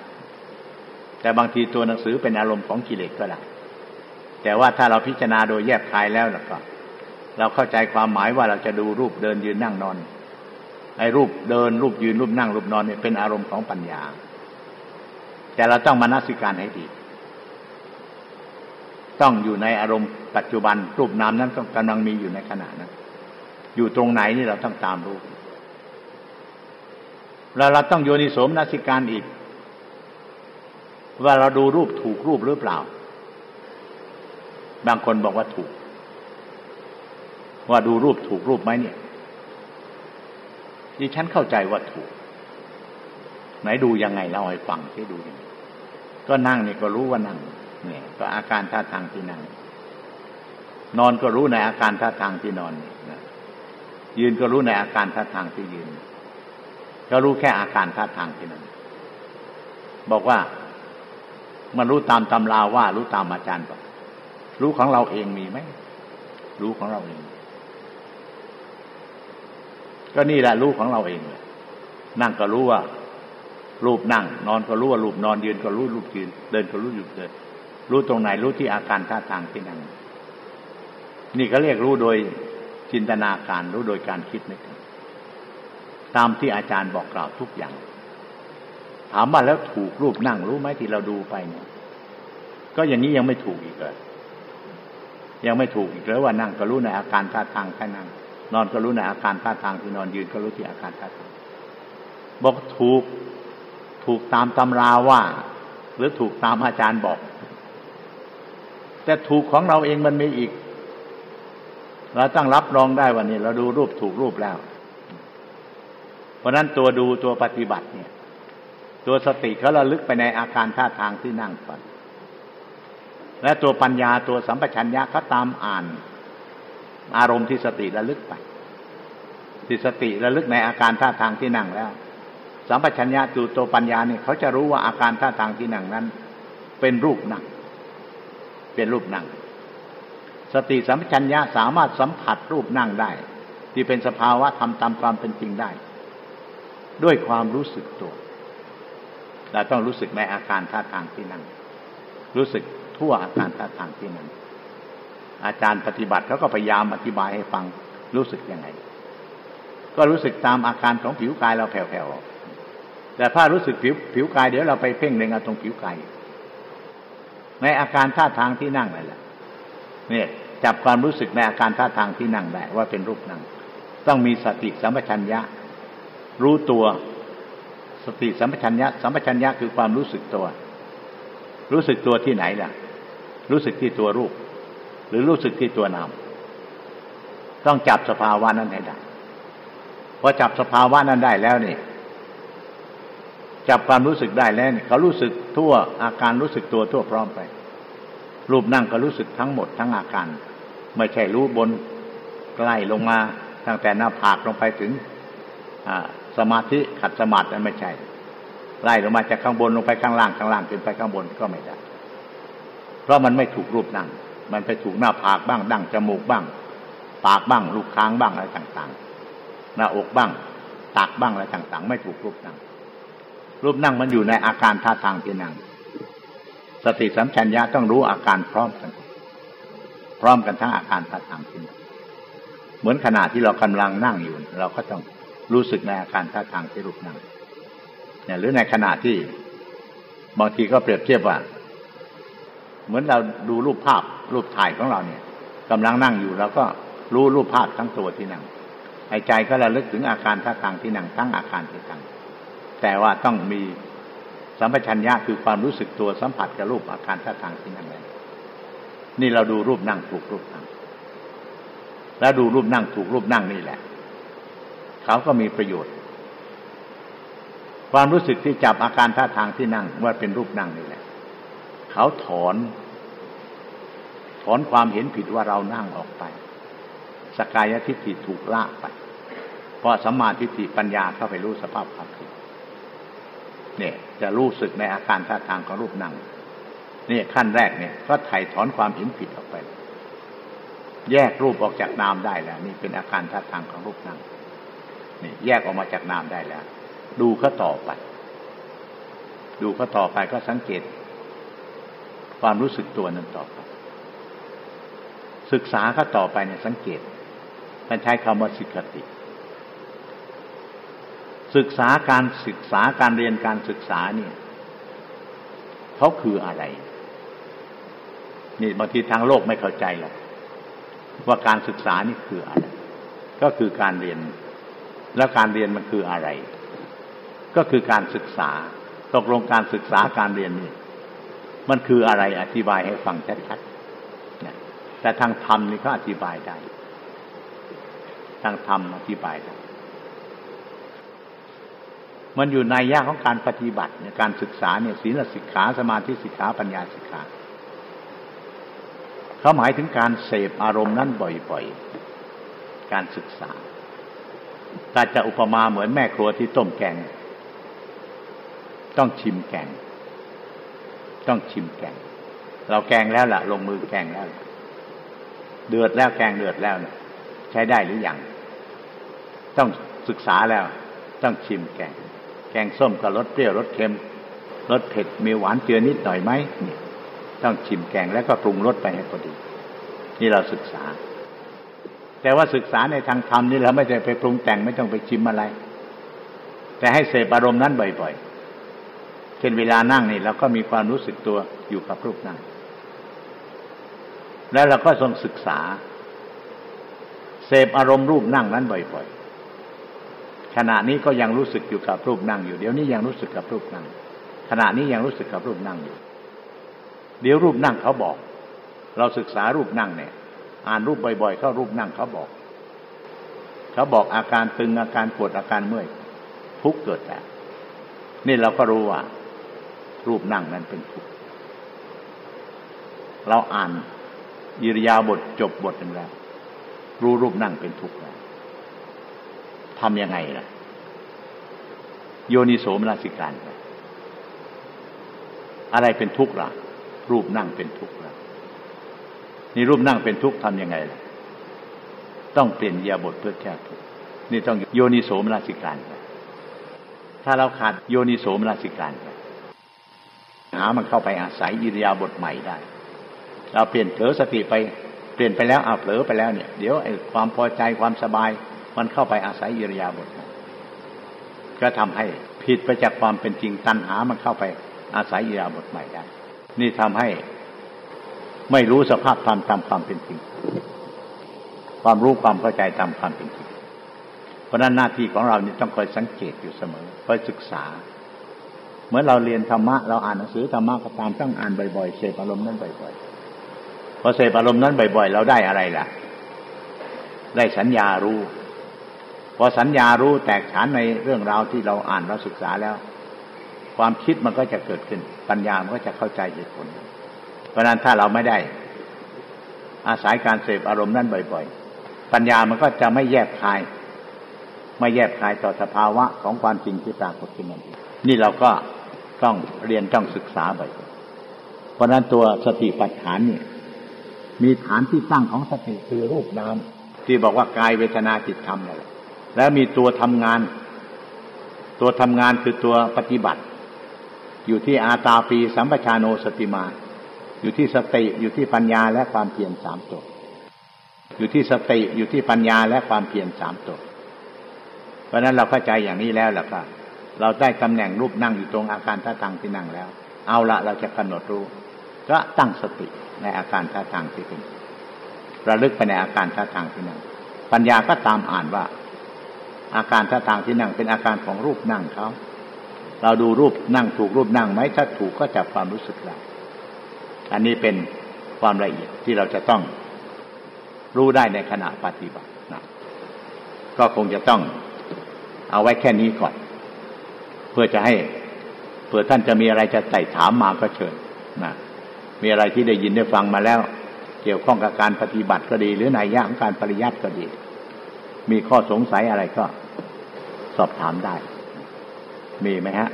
A: แต่บางทีตัวหนังสือเป็นอารมณ์ของกิเลสก็ได้แต่ว่าถ้าเราพิจารณาโดยแยกคายแล้วล่ะก็ เราเข้าใจความหมายว่าเราจะดูรูปเดินยืนนั่งนอนไอ้รูปเดินรูปยืนรูปนั่งรูปนอนเนี่ยเป็นอารมณ์ของปัญญา แต่เราต้องมานัสิการให้ดี ต้องอยู่ในอารมณ์ปัจจุบันรูปนามนั้นต้องกำลังมีอยู่ในขณะนั้นอยู่ตรงไหนนี่เราต้องตามรู้แล้วเราต้องโยนิโสมนัสิการอีก ว่าเราดูรูปถูกรูปหรือเปล่า บางคนบอกว่าถูก ว่าดูรูปถูกรูปไหมเนี่ยดิฉันเข้าใจว่าถูก ไหนดูยังไงเล่าให้ฟังที่ดูยังไงก็นั่งนี่ก็รู้ว่านั่งเนี่ยก็อาการท่าทางที่นั่ง นอนก็รู้ในอาการท่าทางที่นอนนะยืนก็รู้ในอาการท่าทางที่ยืน ก็รู้แค่อาการท่าทางที่นั่นบอกว่ามันรู้ตามตำราว่า รู้ตามอาจารย์บอกรู้ของเราเองมีไหมรู้ของเราเอง ก็นี่แหละรู้ของเราเองนั่งก็รู้ว่า รูปนั่ง นอนก็รู้ว่ารูปนอนยืนก็รู้รูปยืน เดินก็รู้อยู่เดิน รู้ตรงไหนรู้ที่อาการท่าทางที่นั่ง นี่ก็เรียกรู้โดยจินตนาการรู้โดยการคิดนึกตามที่อาจารย์บอกกล่าวทุกอย่าง ถามว่าแล้วถูกรูปนั่งรู้ไหมที่เราดูไปเนี่ย ก็อย่างนี้ยังไม่ถูกอีกเลยยังไม่ถูกอีกเลยว่านั่งก็รู้ในอาการท่าทางแค่นั่ง นอนก็รู้ในอาการท่าทางที่นอนยืนก็รู้ที่อาการท่าทางบอกถูก ถูกตามตำราว่า หรือถูกตามอาจารย์บอก แต่ถูกของเราเองมันมีอีก เราต้องรับรองได้วันนี้ เราดูรูปถูกรูปแล้ว เพราะนั้นตัวดูตัวปฏิบัติเนี่ย ตัวสติเขาระลึกไปในอาการท่าทางที่นั่งก่อนและตัวปัญญาตัวสัมปชัญญะเขาตามอ่าน อารมณ์ที่สติระลึกไปที่สติระลึกในอาการท่าทางที่นั่งแล้ว สัมปชัญญะตัวตัวปัญญาเนี่ยเขาจะรู้ว่าอาการท่าทางที่นั่งนั้น เป็นรูปนั่งเป็นรูปนั่งสติสัมปชัญญะสามารถสัมผัสรูปนั่งได้ ที่เป็นสภาวะธรรมตามความเป็นจริงได้ ด้วยความรู้สึกตัวเราต้องรู้สึกในอาการท่าทางที่นั่ง รู้สึกทั่วอาการท่าทางที่นั่งอาจารย์ปฏิบัติเขาก็พยายามอธิบายให้ฟังรู้สึกยังไง ก็รู้สึกตามอาการของผิวกายเราแผ่วๆ แต่ถ้ารู้สึกผิวผิวกายเดี๋ยวเราไปเพ่งเล็งเอาตรงผิวกายในอาการท่าทางที่นั่งนั่นแหละเนี่ยจับความรู้สึกในอาการท่าทางที่นั่งได้ว่าเป็นรูปนั่ง ต้องมีสติสัมปชัญญะ รู้ตัวสติสัมปชัญญะสัมปชัญญะคือความรู้สึกตัว รู้สึกตัวที่ไหนล่ะ รู้สึกที่ตัวรูป หรือรู้สึกที่ตัวนามต้องจับสภาวะนั้นให้ได้พอจับสภาวะนั้นได้แล้วนี่ จับความรู้สึกได้แล้วเขารู้สึกทั่วอาการรู้สึกตัวทั่วพร้อมไป รูปนั่งก็รู้สึกทั้งหมดทั้งอาการ ไม่ใช่รู้บนใกล้ลงมาตั้งแต่หน้าผากลงไปถึงสมาธิขัดสมาธินั้นไม่ใช่ไล่ลงมาจากข้างบนลงไปข้างล่างข้างล่างขึ้นไปข้างบนก็ไม่ได้ เพราะมันไม่ถูกรูปนั่ง มันไปถูกหน้าผากบ้าง ดั้งจมูกบ้าง ปากบ้าง ลูกค้างบ้างอะไรต่างๆ หน้าอกบ้างตักบ้างอะไรต่างๆ ไม่ถูกรูปนั่ง รูปนั่งมันอยู่ในอาการท่าทางที่นั่ง สติสัมชัญญะต้องรู้อาการพร้อมกัน พร้อมกันทั้งอาการท่าทางที่นั่งเหมือนขณะที่เรากำลังนั่งอยู่ เราก็ต้องรู้สึกในอาการท่าทางที่รูปนั่งเนี่ยหรือในขณะที่บางทีก็เปรียบเทียบว่า เหมือนเราดูรูปภาพรูปถ่ายของเราเนี่ยกำลังนั่งอยู่เราก็รู้รูปภาพทั้งตัวที่นั่งหายใจก็ระลึกถึงอาการท่าทางที่นั่งทั้งอาการที่นั่ง แต่ว่าต้องมีสัมปชัญญะคือความรู้สึกตัวสัมผัสกับรูปอาการท่าทางที่นั่งเลยนี่เราดูรูปนั่งถูกรูปนั่ง แล้วดูรูปนั่งถูกรูปนั่งนี่แหละ เขาก็มีประโยชน์ ความรู้สึกที่จับอาการท่าทางที่นั่งว่าเป็นรูปนั่งนี่แหละ เขาถอน ถอนความเห็นผิดว่าเรานั่งออกไป สกายทิฏฐิถูกลากไป เพราะสัมมาทิฏฐิปัญญาเข้าไปรู้สภาพความจริง เนี่ย จะรู้สึกในอาการท่าทางของรูปนั่งนี่ขั้นแรกเนี่ย ก็ไถ่ถอนความเห็นผิดออกไป แยกรูปออกจากนามได้แล้ว นี่เป็นอาการท่าทางของรูปนั่งนี่แยกออกมาจากนามได้แล้ว ดูเขาต่อไป ดูเขาต่อไปก็สังเกต ความรู้สึกตัวนั้นต่อไป ศึกษาเขาต่อไปเนี่ยสังเกตมันใช้คำว่าสิกติ ศึกษาการศึกษาการเรียนการศึกษาเนี่ยเขาคืออะไร นี่บางทีทางโลกไม่เข้าใจหรอกว่าการศึกษานี่คืออะไร ก็คือการเรียน แล้วการเรียนมันคืออะไร ก็คือการศึกษา ตกลงการศึกษาการเรียนนี่มันคืออะไรอธิบายให้ฟังชัดๆแต่ทางธรรมนี่ก็อธิบายได้ ทางธรรมอธิบายได้ มันอยู่ในยากของการปฏิบัติเนี่ยการศึกษาเนี่ยศีลสิกขาสมาธิสิกขาปัญญาสิกขาเขาหมายถึงการเสพอารมณ์นั้นบ่อยๆ การศึกษาถ้าจะอุปมาเหมือนแม่ครัวที่ต้มแกง ต้องชิมแกง ต้องชิมแกง เราแกงแล้วล่ะ ลงมือแกงแล้ว เดือดแล้วแกงเดือดแล้วใช้ได้หรืออยังต้องศึกษาแล้ว ต้องชิมแกง แกงส้มก็รสเปรี้ยวรสเค็มรสเผ็ดมีหวานเจือนิดหน่อยไหมนี่ต้องชิมแกงแล้วก็ปรุงรสไปให้พอดี นี่เราศึกษา แต่ว่าศึกษาในทางธรรมนี่เราไม่ใช่ไปปรุงแต่งไม่ต้องไปชิมอะไร แต่ให้เสพอารมณ์นั้นบ่อยๆเช่นเวลานั่งนี่เราก็มีความรู้สึกตัวอยู่กับรูปนั่งแล้วเราก็ทรงศึกษา เสพอารมณ์รูปนั่งนั้นบ่อยๆ ขณะนี้ก็ยังรู้สึกอยู่กับรูปนั่งอยู่ เดี๋ยวนี้ยังรู้สึกกับรูปนั่ง ขณะนี้ยังรู้สึกกับรูปนั่งอยู่ เดี๋ยวรูปนั่งเขาบอก เราศึกษารูปนั่งเนี่ย อ่านรูปบ่อยๆเข้ารูปนั่งเขาบอก เขาบอกอาการตึงอาการปวดอาการเมื่อยทุกเกิดแต่นี่เราก็รู้ว่า รูปนั่งนั้นเป็นทุกข์เราอ่านยิริยาบทจบบทนึ่งแล้วรู้รูปนั่งเป็นทุกข์แล้ว ทำยังไงล่ะ โยนิโสมนสิการ อะไรเป็นทุกข์ล่ะ รูปนั่งเป็นทุกข์ล่ะนี่รูปนั่งเป็นทุกข์ทำยังไงล่ะ ต้องเปลี่ยนยาบทเพื่อแก้ทุกข์นี่ต้องโยนิโสมนสิการ ถ้าเราขาดโยนิโสมนสิการหามันเข้าไปอาศัยอิริยาบทใหม่ได้ เราเปลี่ยนเผลอสติไปเปลี่ยนไปแล้วเอาเผลอไปแล้วเนี่ย เดี๋ยวไอ้ความพอใจความสบาย มันเข้าไปอาศัยอิริยาบถก็ทำให้ผิดไปจากความเป็นจริงตัณหามันเข้าไปอาศัยอิริยาบถใหม่ได้ นี่ทำให้ไม่รู้สภาพธรรมตามความเป็นจริง ความรู้ความเข้าใจตามความเป็นจริง เพราะนั้นหน้าที่ของเรานี่ต้องคอยสังเกตอยู่เสมอคอยศึกษา เหมือนเราเรียนธรรมะเราอ่านหนังสือธรรมะก็ตามต้องอ่านบ่อยๆเสพอารมณ์นั้นบ่อยๆพอเสพอารมณ์นั้นบ่อย ๆ เราได้อะไรล่ะ ได้สัญญารู้ พอสัญญารู้แตกฉานในเรื่องราวที่เราอ่านเราศึกษาแล้ว ความคิดมันก็จะเกิดขึ้น ปัญญามันก็จะเข้าใจเหตุผล เพราะนั้นถ้าเราไม่ได้ อาศัยการเสพอารมณ์นั้นบ่อยๆ ปัญญามันก็จะไม่แยบคาย ไม่แยบคายต่อสภาวะของความจริงที่ปรากฏขึ้นนั่นนี่เราก็ต้องเรียนต้องศึกษาไปเพราะนั้นตัวสติปัฏฐานเนี่ยมีฐานที่ตั้งของสติคือรูปนามที่บอกว่ากายเวทนาจิตธรรมนั่นแหละ แล้วมีตัวทำงาน ตัวทำงานคือตัวปฏิบัติ อยู่ที่อาตาปีสัมปชาโนสติมา อยู่ที่สติอยู่ที่ปัญญาและความเพียรสามตัวอยู่ที่สติอยู่ที่ปัญญาและความเพียรสามตัวเพราะนั้นเราเข้าใจอย่างนี้แล้วล่ะครับเราได้ตำแหน่งรูปนั่งอยู่ตรงอาการท่าทางที่นั่งแล้ว เอาละเราจะกำหนดรู้ ก็ตั้งสติในอาการท่าทางที่เป็นระลึกไปในอาการท่าทางที่นั่งปัญญาก็ตามอ่านว่า อาการท่าทางที่นั่งเป็นอาการของรูปนั่งเขา เราดูรูปนั่งถูกรูปนั่งไหมถ้าถูกก็จับความรู้สึกได้อันนี้เป็นความละเอียดที่เราจะต้องรู้ได้ในขณะปฏิบัตินะก็คงจะต้องเอาไว้แค่นี้ก่อน เพื่อจะให้เผื่อท่านจะมีอะไรจะใส่ถามมาก็เชิญนะมีอะไรที่ได้ยินได้ฟังมาแล้ว เกี่ยวข้องกับการปฏิบัติก็ดี หรือในยะของการปริยัติก็ดี มีข้อสงสัยอะไรก็สอบถามได้ มีไหมฮะ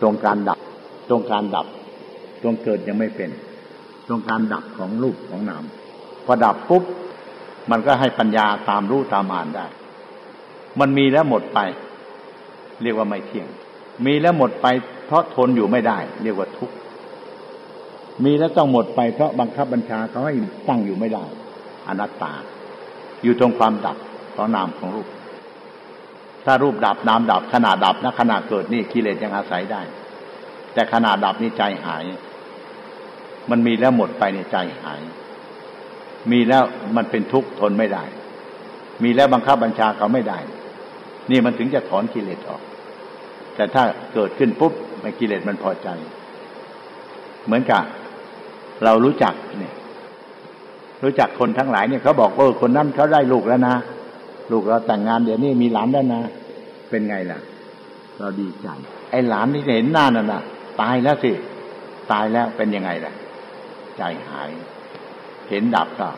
A: ตรงการดับ ตรงการดับ ตรงเกิดยังไม่เป็น ตรงการดับของรูปของนาม พอดับปุ๊บ มันก็ให้ปัญญาตามรู้ตามอ่านได้ มันมีแล้วหมดไป เรียกว่าไม่เที่ยง มีแล้วหมดไป เพราะทนอยู่ไม่ได้ เรียกว่าทุกข์ มีแล้วต้องหมดไปเพราะบังคับบัญชาเขาให้ตั้งอยู่ไม่ได้ อนัตตา อยู่ตรงความดับ ของนามของรูป ถ้ารูปดับนามดับขณะดับนะขณะเกิดนี่กิเลสยังอาศัยได้ แต่ขณะดับนี่ใจหาย มันมีแล้วหมดไปในใจหาย มีแล้วมันเป็นทุกข์ทนไม่ได้ มีแล้วบังคับบัญชาเขาไม่ได้ นี่มันถึงจะถอนกิเลสออก แต่ถ้าเกิดขึ้นปุ๊บมันกิเลสมันพอใจ เหมือนกับเรารู้จักเนี่ยรู้จักคนทั้งหลายเนี่ยเขาบอกว่าคนนั้นเขาได้ลูกแล้วนะ ลูกเราแต่งงานเดี๋ยวนี้มีหลานแล้วนะ เป็นไงล่ะ เราดีใจ ไอ้หลานที่เห็นหน้านั่นน่ะ ตายแล้วสิ ตายแล้วเป็นยังไงล่ะ ใจหาย เห็นดับก็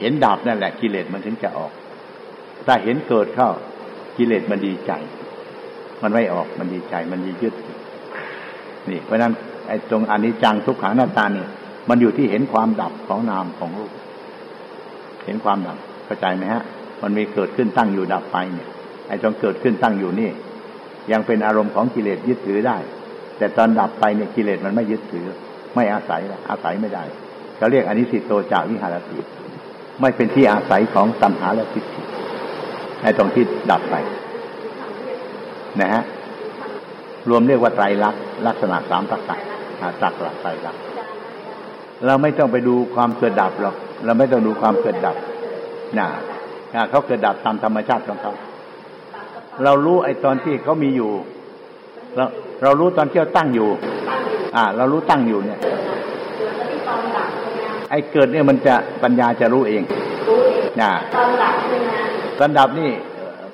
A: เห็นดับนั่นแหละ กิเลสมันถึงจะออก ถ้าเห็นเกิดเข้า กิเลสมันดีใจ มันไม่ออก มันดีใจ มันดียึด นี่ เพราะนั้นไอ้ตรงอนิจจังทุกขังหน้าตาเนี่ยมันอยู่ที่เห็นความดับของนามของรูป เห็นความดับ เข้าใจไหมฮะ มันมีเกิดขึ้นตั้งอยู่ดับไปเนี่ยไอ้ตรงเกิดขึ้นตั้งอยู่นี่ ยังเป็นอารมณ์ของกิเลสยึดถือได้ แต่ตอนดับไปเนี่ยกิเลสมันไม่ยึดถือ ไม่อาศัยอาศัยไม่ได้เขาเรียกอนิสิตโตจาวิหารติไม่เป็นที่อาศัยของตัณหาและทิฏฐิไอ้ตรงที่ดับไป นะฮะรวมเรียกว่าไตรลักษณ์ลักษณะสามประการจักรไตรลักษณ์เราไม่ต้องไปดูความเกิดดับหรอก เราไม่ต้องดูความเกิดดับนะ เขาเกิดดับตามธรรมชาติของเขา เรารู้ไอ้ตอนที่เขามีอยู่ เราเรารู้ตอนที่เขาตั้งอยู่ อ่า เรารู้ตั้งอยู่เนี่ย ไอ้เกิดเนี่ยมันจะปัญญาจะรู้เอง
B: รู้เอง
A: นะ
B: ตอนหลับเนี่ยนะ
A: ตอนดับนี่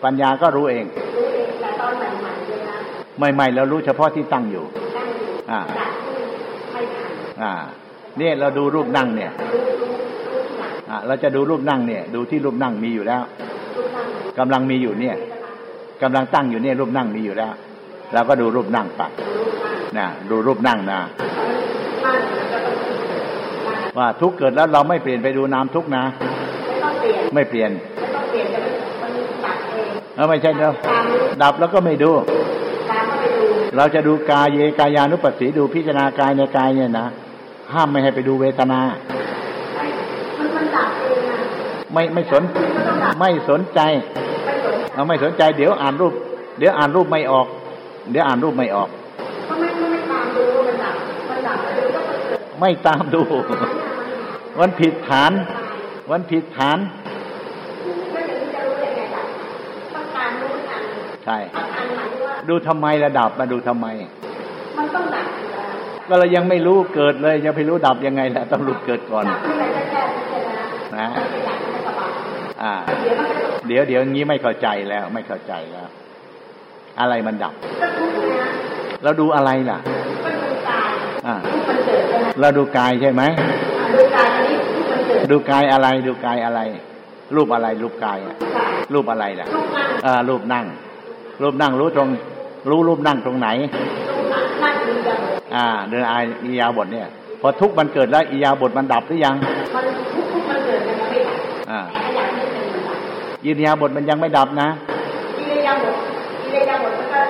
A: ปัญญาก็รู้เอง
B: รู้เองแต่ตอนใหม่ๆเนี่ยนะ
A: ใหม่ๆเรารู้เฉพาะที่ตั้งอยู่
B: นั่งอยู่
A: อ่า
B: ดับที่ไม่ทัน
A: อ่า เนี่ยเราดูรูปนั่งเนี่ย เราจะดูรูปนั่งเนี่ย ดูที่รูปนั่งมีอยู่แล้ว
B: รู้นั่ง
A: กำลังมีอยู่เนี่ยกำลังตั้งอยู่เนี่ยรูปนั่งมีอยู่แล้วเราก็ดูรูปนั่งไป
B: รู้นั่ง
A: นะดูรูปนั่งนะ
B: นั่งแล้วก็ต้องนั่ง
A: ว่าทุกข์เกิดแล้วเราไม่เปลี่ยนไปดูนามทุกข์นะ
B: ไม่ต้องเปลี่ยน
A: ไม่เปลี่ยน
B: ไม่ต้องเปลี่ยนแต่มันมันดับเอง
A: เออไม่ใช่เนาะ
B: ตามรู้
A: ดับแล้วก็ไม่ดู
B: ตามเข้าไปดู
A: เราจะดูกายเยกายานุปัสสีดูพิจารณากายในกายเนี่ยนะห้ามไม่ให้ไปดูเวทนา
B: ไม่มันมันดับเองนะ
A: ไม่ไม่สน ไม่สนใจ
B: ไม่สน
A: เราไม่สนใจ เดี๋ยวอ่านรูป เดี๋ยวอ่านรูปไม่ออก เดี๋ยวอ่านรูปไม่ออก
B: ก็ไม่ไม่ตามดูว่ามันดับมันดับแล้วเดี๋ยวก็เกิด
A: ไม่ตามดู มันผิดฐาน มันผิดฐาน
B: ไม่อย่างนี้จะรู้ได้ไงดับต้องการรู้ทัน
A: ใช่
B: ต้องการหมายถึงว่า
A: ดูทำไมระดับมาดูทำไม
B: มันต้องดับอยู่แล้ว
A: ก็เรายังไม่รู้เกิดเลยยังไม่รู้ดับยังไงล่ะต้องรู้เกิดก่อน
B: ดับที่ไหนได้แค่พิจารณา
A: นะ
B: ไม่ อยากให้สบาย
A: อ่า
B: เดี๋ยวมันจะ
A: เดี๋ยวเดี๋ยวงี้ไม่เข้าใจแล้วไม่เข้าใจแล้ว อะไรมันดับ
B: ก็ทุกข์นะ
A: เราดูอะไรล่ะ
B: ก็ดูกาย
A: อ่า
B: ทุกข์มันเกิดใช่ไหม
A: เราดูกายใช่ไหม
B: อ่าดูกายอันนี้ทุกข์มันเกิด
A: ดูกายอะไรดูกายอะไร รูปอะไรรูปกายอะ
B: กาย
A: รูปอะไรล่ะ
B: ทุกข์นั่ง
A: อ่ารูปนั่ง รูปนั่งรู้ตรง รู้รูปนั่งตรงไหน
B: ทุกข์นั่งนั่งดูอย่าง
A: อ่า เดินอายอียาบทเนี่ย พอทุกข์มันเกิดแล้วอียาบทมันดับหรือยัง
B: มันทุกข์ทุกข์มันเกิดมันยังไม่ดับ
A: อ่า
B: ดับ
A: อียาบทมันยังไม่ดับนะ
B: อิเลยาบทอิเลยาบทมันก็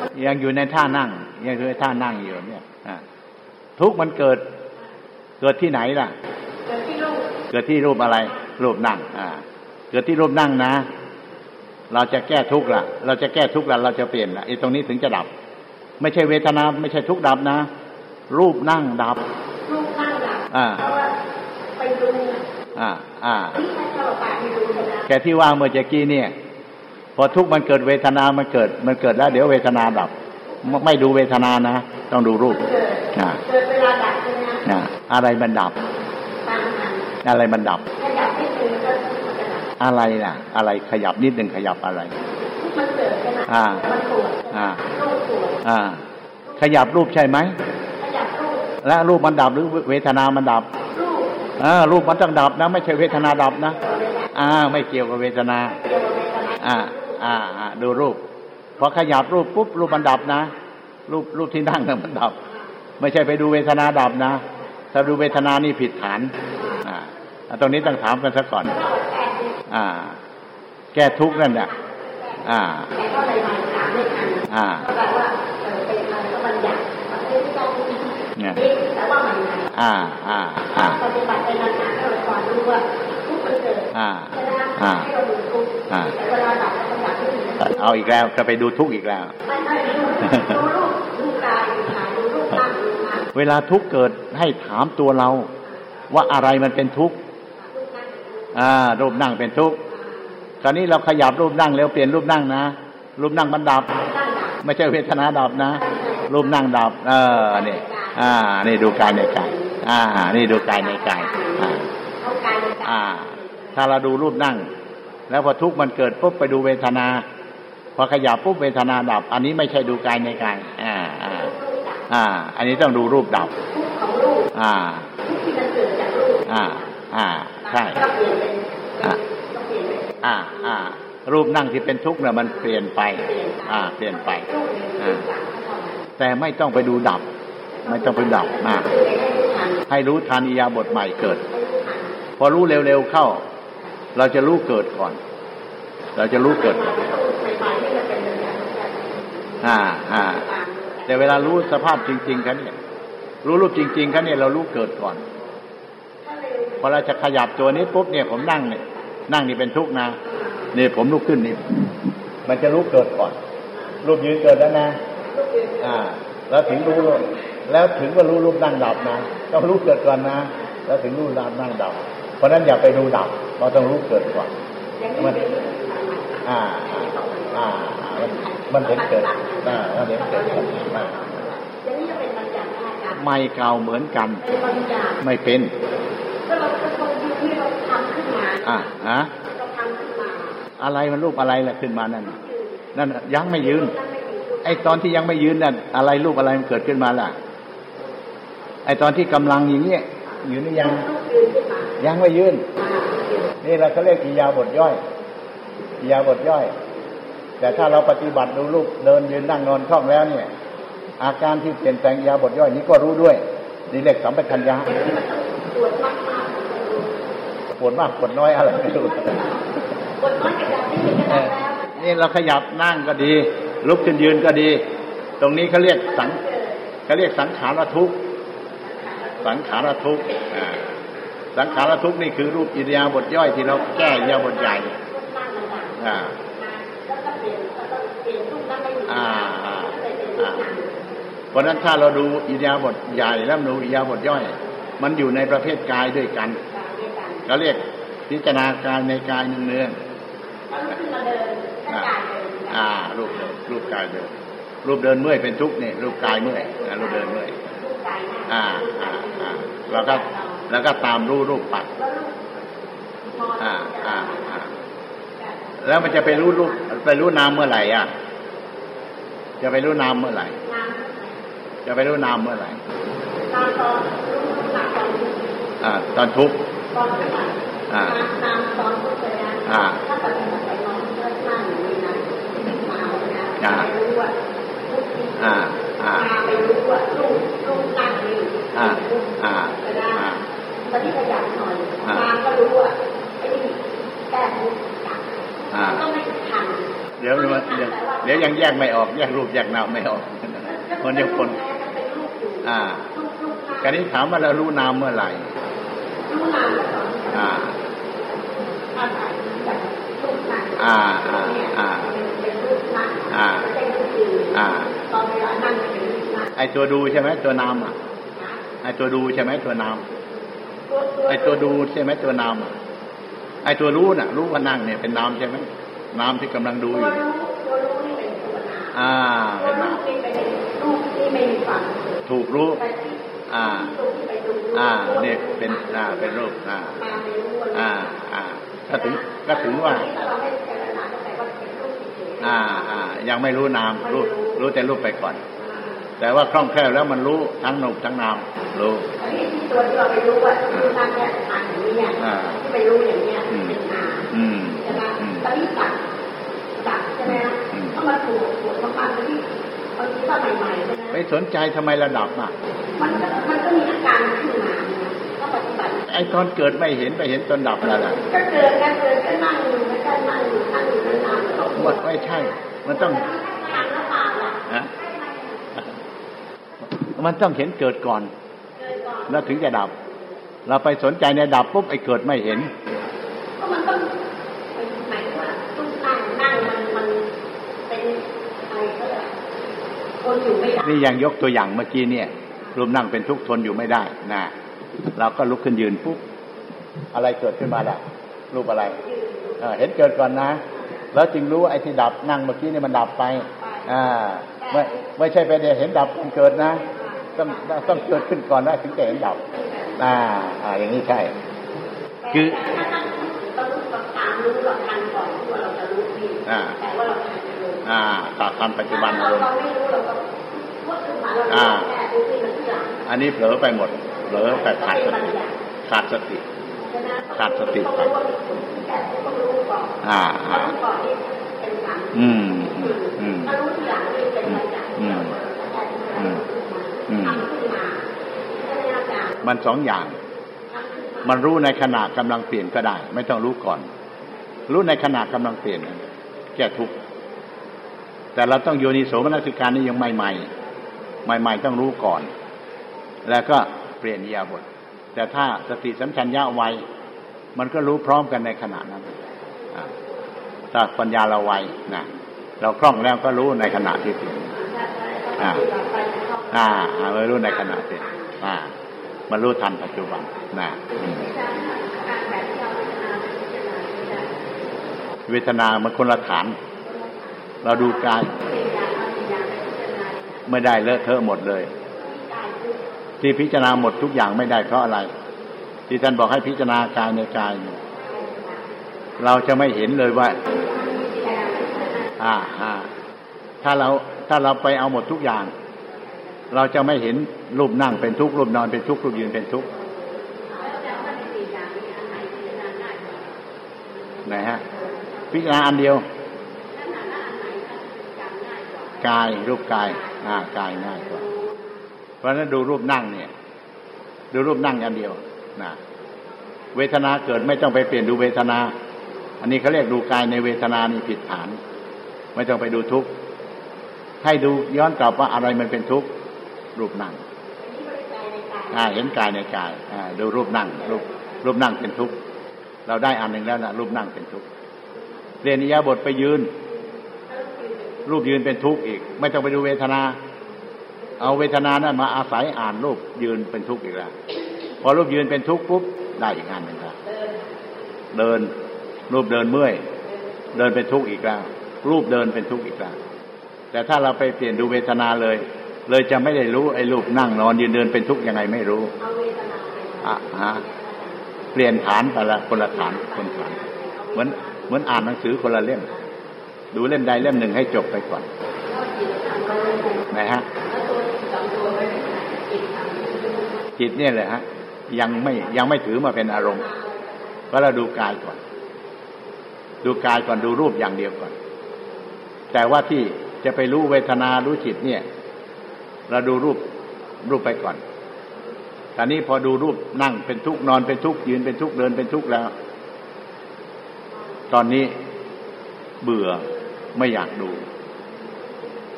B: มัน
A: ยังอยู่ในท่านั่ง ยังอยู่ในท่านั่งอยู่เนี่ยอ่าทุกข์มันเกิดเกิดที่ไหนล่ะ
B: เกิดที่ลูก
A: เกิดที่รูปอะไร รูปนั่ง อ่า เกิดที่รูปนั่งนะ เราจะแก้ทุกข์ละเราจะแก้ทุกข์ละเราจะเปลี่ยนละไอ้ตรงนี้ถึงจะดับ ไม่ใช่เวทนา ไม่ใช่ทุกข์ดับนะ รูปนั่งดับ
B: ลูกนั่งดับ
A: อ่า
B: เพราะว่าไปดู
A: อ่า อ่า
B: ที่ให้เข้าปากไปดูใช่ไหม
A: แกที่ว่าเมื่อกี้เนี่ย พอทุกข์มันเกิดเวทนา มันเกิด มันเกิดแล้ว เดี๋ยวเวทนาดับ ไม่ไม่ดูเวทนานะ ต้องดูรูป
B: เกิด
A: อ่า
B: เกิดเวลาดับใช่ไหม
A: อ่าอะไรมันดับ
B: ตามหัน
A: อะไรมันดับ
B: ถ้าดับไม่ถึงก็มันจะดับ
A: อะไรน่ะ อะไรขยับนิดหนึ่งขยับอะไร
B: ทุกข์มันเกิดใช่ไหม
A: อ่า
B: มันปวด
A: อ่า
B: ลูกปวด
A: อ่า ขยับรูปใช่ไหม
B: ขยับลูก
A: และรูปมันดับหรือเวทนามันดับ
B: ลูก
A: อ่ารูปมันต้องดับนะ ไม่ใช่เวทนาดับนะ
B: ตัวเวลา
A: อ่าไม่เกี่ยวกับเวทนา อ่า อ่าอ่าดูรูปพอขยับรูปปุ๊บรูปมันดับนะ รูปรูปที่นั่งน่ะมันดับ ไม่ใช่ไปดูเวทนาดับนะ ถ้าดูเวทนานี่ผิดฐาน อ่าตรงนี้ต้องถามกันซะก่อน อ่า แก้ทุกข์นั่นแหละอ่า
B: แต่ก็เลยมาถามไม่ทัน
A: อ่า
B: ก็แปลว่าเออเป็นอะไรก็มันอยากมันไม่ได้ต้อง
A: เนี่ย
B: นี่แต่ว่ามันอ่า
A: อ่าอ่าอ่า
B: ปฏิบัติไปนานๆให้เราก่อนรู้ว่า
A: อ่า
B: ใช่ไหม
A: อ่า
B: ให้เราดูทุกข์
A: อ่า
B: แต่เวลาดับแล้วมันอยากให้ดู
A: เอาอีกแล้วจะไปดูทุกข์อีกแล้ว
B: ไม่ไม่ดูดูรูปดูกายดูกายดูรูปร่างดูงาน
A: เวลาทุกข์เกิดให้ถามตัวเรา ว่าอะไรมันเป็นทุกข์
B: รูปนั่ง
A: อ่า รูปนั่งเป็นทุกข์คราวนี้เราขยับรูปนั่งแล้วเปลี่ยนรูปนั่งนะ รูปนั่งมันดับ
B: นั่งดับ
A: ไม่ใช่เวทนาดับนะ รูปนั่งดับ เออนี่อ่า นี่ดูกายในกายอ่า นี่ดูกายในกายอ่า
B: เอา
A: ถ้าเราดูรูปนั่ง แล้วพอทุกข์มันเกิดปุ๊บไปดูเวทนา พอขยับปุ๊บเวทนาดับ อันนี้ไม่ใช่ดูกายในกายอ่าอ่าอ่า อันนี้ต้องดูรูปดับ
B: ทุกของรูป
A: อ่า
B: ทุกที่มันเกิดจากรูป
A: อ่าอ่าใช่
B: เปลี่ยนเป็น
A: อะ
B: ก็เปลี่ยนเป็น
A: อ่าอ่ารูปนั่งที่เป็นทุกข์เนี่ยมันเปลี่ยนไป อ่า เปลี่ยนไปอ่าแต่ไม่ต้องไปดูดับ ไม่ต้องไปดับอ่าให้รู้ทันอิยาบทใหม่เกิด พอรู้เร็วๆเข้า เราจะรู้เกิดก่อน เราจะรู้เกิดอ่าอ่าแต่เวลารู้สภาพจริงๆครับเนี่ย รู้รูปจริงๆครับเนี่ยเรารู้เกิดก่อนพอเราจะขยับตัวนี้ปุ๊บเนี่ยผมนั่งเนี่ยนั่งนี่เป็นทุกข์นะนี่ผมลุกขึ้นนี่มันจะรู้เกิดก่อน รูปยืนเกิดแล้วนะ อ่า แล้วถึงรู้แล้วถึงว่ารู้รูปนั่งดับนะต้องรู้เกิดก่อนนะ แล้วถึงรู้รูปนั่งดับ เพราะฉะนั้นอย่าไปดูดับเราต้องรู้เกิดก่อนมันอ่าอ่ามันมันเห็นเกิดอ่ามันเห็นเกิดก่อนอ่า
B: อย่างนี้จะเป็นบางอย่างได้ครับ
A: ไม่เก่าเหมือนกัน
B: เป็นบางอย่าง
A: ไม่เป็นอ่าฮะ
B: เราทำขึ้นมา
A: อะไรมันรูปอะไรล่ะขึ้นมานั่นน่ะนั่นน่ะยังไม่ยืน
B: นั่นไม่มีรูป
A: ไอตอนที่ยังไม่ยืนนั่นอะไรรูปอะไรมันเกิดขึ้นมาล่ะ ไอตอนที่กำลังอย่างเงี้ยยืนหรือยัง
B: รูปยืนขึ้นมา
A: ยังไม่ยืน
B: อ่ายื น
A: นี่เราเขาเรียกกิริยาบทย่อยกิริยาบทย่อย แต่ถ้าเราปฏิบัติดูรูปเดินยืนนั่งนอนคล่องแล้วเนี่ย อาการที่เปลี่ยนแปลงกิริยาบทย่อยนี้ก็รู้ด้วยนี่เรียกสัมปชัญญะ
B: ที่มันต้องปวดมากมาก
A: ปวดมากปวดน้อยอะไรไม่รู้
B: ปวดน้อยขยับที่นี่ก็
A: เอ
B: ได้
A: อ
B: แล้ว
A: นี่เราขยับนั่งก็ดี ลุกขึ้นยืนก็ดี ตรงนี้เขาเรียกสังเขาเรียกสังขารทุกข์สังขารทุกข์อ่า สังขารทุกข์นี่คือรูปอิริยาบถย่อยที่เราแก้อิริยาบถใหญ่อ่า
B: เปลี่ยนแล้วก็เปลี่ยนรูปนั่งไม่มี
A: อ่าอ่า
B: เพ
A: ราะนั้นถ้าเราดูอิริยาบถใหญ่แล้วดูอิริยาบถย่อย มันอยู่ในประเภทกายด้วยกัน
B: การด้วยกัน
A: เขาเรียกพิจารณากายในกายเนือง
B: เนถ้ากายเดิน
A: ๆอ่า รูปรูปกายเดินรูปเดินเมื่อยเป็นทุกข์เนี่ยรูปกายเมื่อยรูปเดินเมื่อยอ่าอ่าอ่าแล้วก็ แล้วก็ตามรู้รูปปัด
B: แล้วลูกนอน
A: อ่าอ่าอ่าแล้วมันจะไปรู้รูปไปรู้นามเมื่อไหร่อะ จะไปรู้นามเมื่อไหร่
B: น้
A: จะไปรู้นามเมื่อไหร่ำ
B: น้ำตอนรู้น้ำตอน
A: อ่า ตอนทุกข์
B: ตอนปฏิบัติ
A: อ่า
B: น้ำน้ำตอนทุกเลยนะ
A: อ่า
B: ถ้าปฏิบัติไปนอนก็นั่งอย่างนี้นะมาเลยนะ
A: อ่า
B: ไม่รู้ว่าลูกที่
A: อ่าอ่า
B: มาไม่รู้ว่าลูกลูกนั่งนี่
A: อ่า
B: ลูก
A: อ่า
B: ก็ได้
A: อ่า
B: ตอนที่ขยับหน่อย
A: อ่า
B: มาก็รู้ว่าไอ้นี่แก้ทุกอย่าง
A: อ่า
B: ก็ไม่ทัน
A: เดี๋ยวมันเดี๋ยวเดี๋ยวยังแยกไม่ออก แยกรูปแยกนามไม่ออกมันยังคน
B: เป็นลูกอยู่
A: อ่า
B: ลูกลูกนั่ง
A: การนี้ถามว่าเรารู้นามเมื่อไหร่
B: ลูกนานแล้วตอน
A: อ่า
B: อาศัยแบบลูกนั่ง
A: อ่าอ่าอ่า
B: เป็นลูกนั่ง
A: อ่า
B: ไม่ใช่ลูกยืน
A: อ่า
B: ตอนเวลานั่งเป็นลูกนั่ง
A: ไอตัวดูใช่ไหมตัวนามอะ
B: นะ
A: ไอตัวดูใช่ไหมตัวนาม
B: ตัวตัว
A: ไอตัวดูใช่ไหมตัวนามอะไอตัวรู้น่ะ รู้ว่านั่งเนี่ยเป็นนามใช่ไหมนามที่กำลังดู
B: ตั
A: อ
B: ว
A: ยู่
B: รู้ตัวรู้นี่เป็นตัวนา
A: อ่า
B: ตัว
A: เป็น
B: รู้
A: นาม
B: นี่เป็นลูกที่ไม่มีฝัง
A: ถูกรู้
B: แต่ที่
A: อ่า
B: ตัวที่ไปดู
A: อ่าเนี่ยเป็นอ่าเป็นรูปอ่า
B: มาไม่รู้ว่า
A: อ่าอ่าก็ถึงก็ถึงว่า
B: ถ้าเราไม่พิจารณาก็แปลว่าเป็นรูปเฉยๆ
A: อ่าอ่ายังไม่รู้นามรู้รู้แต่รูปไปก่อน
B: อ่า
A: แต่ว่าคล่องแคล่วแล้วมันรู้ทั้งนูปทั้งนาม รู้
B: อันนี้ที่ตัวที่เราไปรู้ว่ารูปนั่นเนี่ยอ่านอย่างนี้เนี่ย
A: อ่า
B: ที่ไปรู้อย่างเนี้ย
A: อืม
B: เป็นนาม
A: อืม
B: ใช่ไหม
A: อืม
B: ตอนนี้ตัดตัดใช่ไหมฮะ
A: อืม
B: ถ้ามาถูกถูกมากๆตอนนี้บางทีว่าใหม่ๆใช่ไหม
A: ไปสนใจทำไมระดับอะ
B: มันก็มันก็มีอาการขึ้นมาเนี่ยก็ปฏิบัติ
A: ไอตอนเกิดไม่เห็นไปเห็นตอนดับแล้วล่ะ
B: ก็เกิดก็เกิดก็นั่งอยู่ก็ได้นั่งอยู่นั่งอยู่นานๆก็ต้องปว
A: ว่า
B: ด
A: ไม่ใช่ มันต้อง
B: ทางหน้าตาล่ะ
A: ฮะมันต้องเห็นเกิดก่อน
B: เกิดก่อน
A: แล้วถึงจะดับ เราไปสนใจในดับปุ๊บไอ้เกิดไม่เห็น
B: ก็มันต้องหมายถึงว่าต้องนั่งนั่งมันมันเป็นอะไรก็เลยคนอยู่ไม่ได้
A: นี่ยังยกตัวอย่างเมื่อกี้เนี่ยรูปนั่งเป็นทุกข์ทนอยู่ไม่ได้นะเราก็ลุกขึ้นยืนปุ๊บอะไรเกิดขึ้นมาล่ะรูปอะไรเออเห็นเกิดก่อนนะ แล้วจึงรู้ว่าไอ้ที่ดับนั่งเมื่อกี้เนี่ยมันดับไป อ่า ไม่ไม่ใช่ไปเดี๋ยวเห็นดับมันเกิดนะ ต้องต้องเกิดขึ้นก่อนแล้วถึงจะเห็นดับอ่าอ่าอย่างนี้ใช่ คือ
B: แต่ถ้านั่งเรารู้เราตามรู้เราทันก่อนที่ว่าเราจะรู้ดี
A: อ่า
B: แต่ว่าเราทันเลย
A: อ่าตัดทันปัจจุบัน
B: เรา
A: อารม
B: เรา
A: ณ์
B: ไม่รู้เราก็ว่าขึ้นมาเรา
A: อ่า
B: แก้ดูที่มันที่หลัง
A: อันนี้เผลอไปหมดเผลอแต่ขาดสติขาดสติขาดสติ
B: ต้องรู้ว่ามีผลแก้ต้องรู้ก่อน
A: อ่าอ่า
B: รู้ก่อนนี่เป็นหลัง
A: อืมอืมอืม
B: ถ้ารู้ทีหลังนี่เป็นอะไรอย่าง
A: อืมอืมอืม
B: ทำขึ้นมาใช่ไหมอาจารย์
A: มันสองอย่าง
B: ทำขึ้นมา
A: มันรู้ในขณะกำลังเปลี่ยนก็ได้ ไม่ต้องรู้ก่อน รู้ในขณะกำลังเปลี่ยนแก้ทุกข์แต่เราต้องโยนิโสมนสิการนี่ยังใหม่ใหม่ๆใหม่ ๆ ต้องรู้ก่อน แล้วก็เปลี่ยนอิริยาบท แต่ถ้าสติสัมชัญญะไวมันก็รู้พร้อมกันในขณะนั้นอ่าถ้าปัญญาเราไวนะเราคล่องแล้วก็รู้ในขณะที่เปลี่ยนอ่า อ่าอ่าไม่รู้ในขณะเปลี่ยนอ่ามันรู้ทันปัจจุบันนะเวทนามันคนละฐาน เราดูกาย ไม่ได้เลอะเทอะหมดเลย ที่พิจารณาหมดทุกอย่างไม่ได้เพราะอะไร ที่ท่านบอกให้พิจารณากายในกาย เราจะไม่เห็นเลยว่า อ่าอ่าถ้าเราถ้าเราไปเอาหมดทุกอย่าง เราจะไม่เห็นรูปนั่งเป็นทุกข์รูปนอนเป็นทุกข์รูปยืนเป็นทุกข์ไหนฮะพิจารณาอันเดียว กายรูปกายอ่ากายง่ายกว่าเพราะฉะนั้นดูรูปนั่งเนี่ย ดูรูปนั่งอันเดียวนะเวทนาเกิดไม่ต้องไปเปลี่ยนดูเวทนา อันนี้เขาเรียกดูกายในเวทนานี่ผิดฐาน ไม่ต้องไปดูทุกข์ให้ดูย้อนกลับว่าอะไรมันเป็นทุกข์ รูปนั่งอ่เห็นกายในกายดูรูปนั่งรูปรูปนั่งเป็นทุกข์เราได้อันหนึ่งแล้วนะรูปนั่งเป็นทุกข์เรียนนิยาบทไปยืน รูปยืนเป็นทุกข์อีก ไม่ต้องไปดูเวทนา เอาเวทนานั้นมาอาศัยอ่านรูปยืนเป็นทุกข์อีกแล้วพอรูปยืนเป็นทุกข์ปุ๊บได้อีกงานหนึ่งแล้วเดินรูปเดินเมื่อย เดินเป็นทุกข์อีกแล้วรูปเดินเป็นทุกข์อีกแล้วแต่ถ้าเราไปเปลี่ยนดูเวทนาเลย เลยจะไม่ได้รู้ไอ้รูปนั่งนอนยืนเดินเป็นทุกข์ยังไงไม่รู้อะฮะเปลี่ยนฐานไปละคนละฐานคนฐานเหมือนเหมือนอ่านหนังสือคนละเล่ม ดูเล่มใดเล่มหนึ่งให้จบไปก่อนนะฮะจิตเนี่ยแหละฮะ ยังไม่ยังไม่ถือมาเป็นอารมณ์ก็เราดูกายก่อน ดูกายก่อนดูรูปอย่างเดียวก่อน แต่ว่าที่จะไปรู้เวทนารู้จิตเนี่ย เราดูรูปรูปไปก่อนตอนนี้พอดูรูปนั่งเป็นทุกข์นอนเป็นทุกข์ยืนเป็นทุกข์เดินเป็นทุกข์แล้ว ตอนนี้เบื่อไม่อยากดู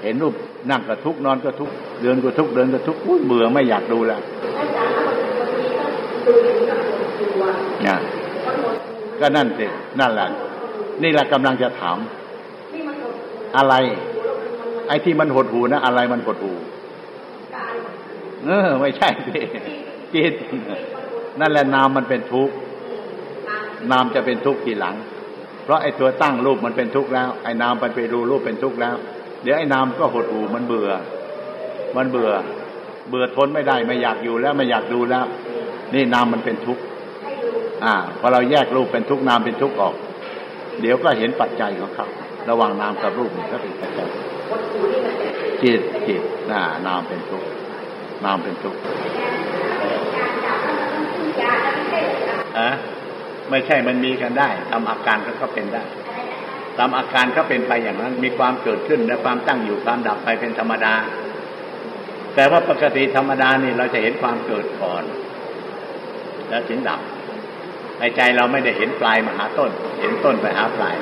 A: เห็นรูปนั่งก็ทุกข์นอนก็ทุกข์เดินก็ทุกข์เดินก็ทุกข์อุ๊ยเบื่อไม่อยากดูแล้วเนี่ยก็นั่นสินั่นแหละนี่แหละกำลังจะถาม อะไร ไอ้ที่มันหดหูนะอะไรมันหดหู เออ ไม่ใช่สิจิตนั่นแหละนามมันเป็นทุกข์นามจะเป็นทุกข์ทีหลัง เพราะไอ้ตัวตั้งรูปมันเป็นทุกข์แล้ว ไอ้นามไปไปดูรูปเป็นทุกข์แล้ว เดี๋ยวไอ้นามก็หดหูมันเบื่อ มันเบื่อ เบื่อทนไม่ได้ไม่อยากอยู่แล้วไม่อยากดูแล้ว นี่นามมันเป็นทุกข์อ่าพอเราแยกรูปเป็นทุกข์นามเป็นทุกข์ออก เดี๋ยวก็เห็นปัจจัยของเขาระหว่างนามกับรูปก็เป็นปัจจัยจิตจิตน่านามเป็นทุกข์ นามเป็นทุกข์อะไม่ใช่มันมีกันได้ตามอาการก็เป็นได้ตามอาการก็เป็นไปอย่างนั้น มีความเกิดขึ้นและความตั้งอยู่ความดับไปเป็นธรรมดา แต่ว่าปกติธรรมดานี่เราจะเห็นความเกิดก่อน แล้วถึงดับ ในใจเราไม่ได้เห็นปลายมาหาต้น เห็นต้นไปหาปลาย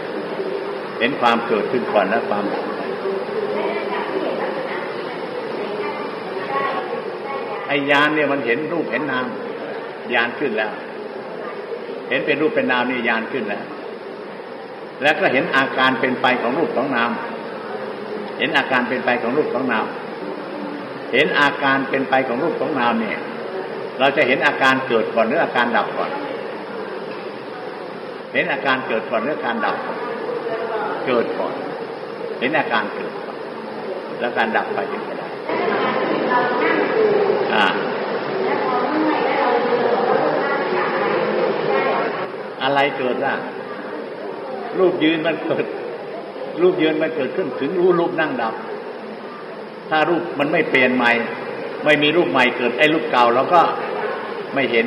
A: เห็นความเกิดขึ้นก่อนแล้วความดับ ไอ้ยานเนี่ยมันเห็นรูปเห็นนามยานขึ้นแล้ว เห็นเป็นรูปเป็นนามนี่ยานขึ้นแล้ว แล้วก็เห็นอาการเป็นไปของรูปของนาม เห็นอาการเป็นไปของรูปของนาม เห็นอาการเป็นไปของรูปของนามเนี่ย เราจะเห็นอาการเกิดก่อนหรืออาการดับก่อน เห็นอาการเกิดก่อนหรืออาการดับ เกิดก่อน เห็นอาการเกิดก่อนแล้วการดับไปจึงจะได้ อ่าอะไรเกิดล่ะ รูปยืนมันเกิด รูปยืนมันเกิดขึ้นถึงรู้รูปนั่งดับ ถ้ารูปมันไม่เปลี่ยนใหม่ ไม่มีรูปใหม่เกิดไอ้รูปเก่าเราก็ไม่เห็น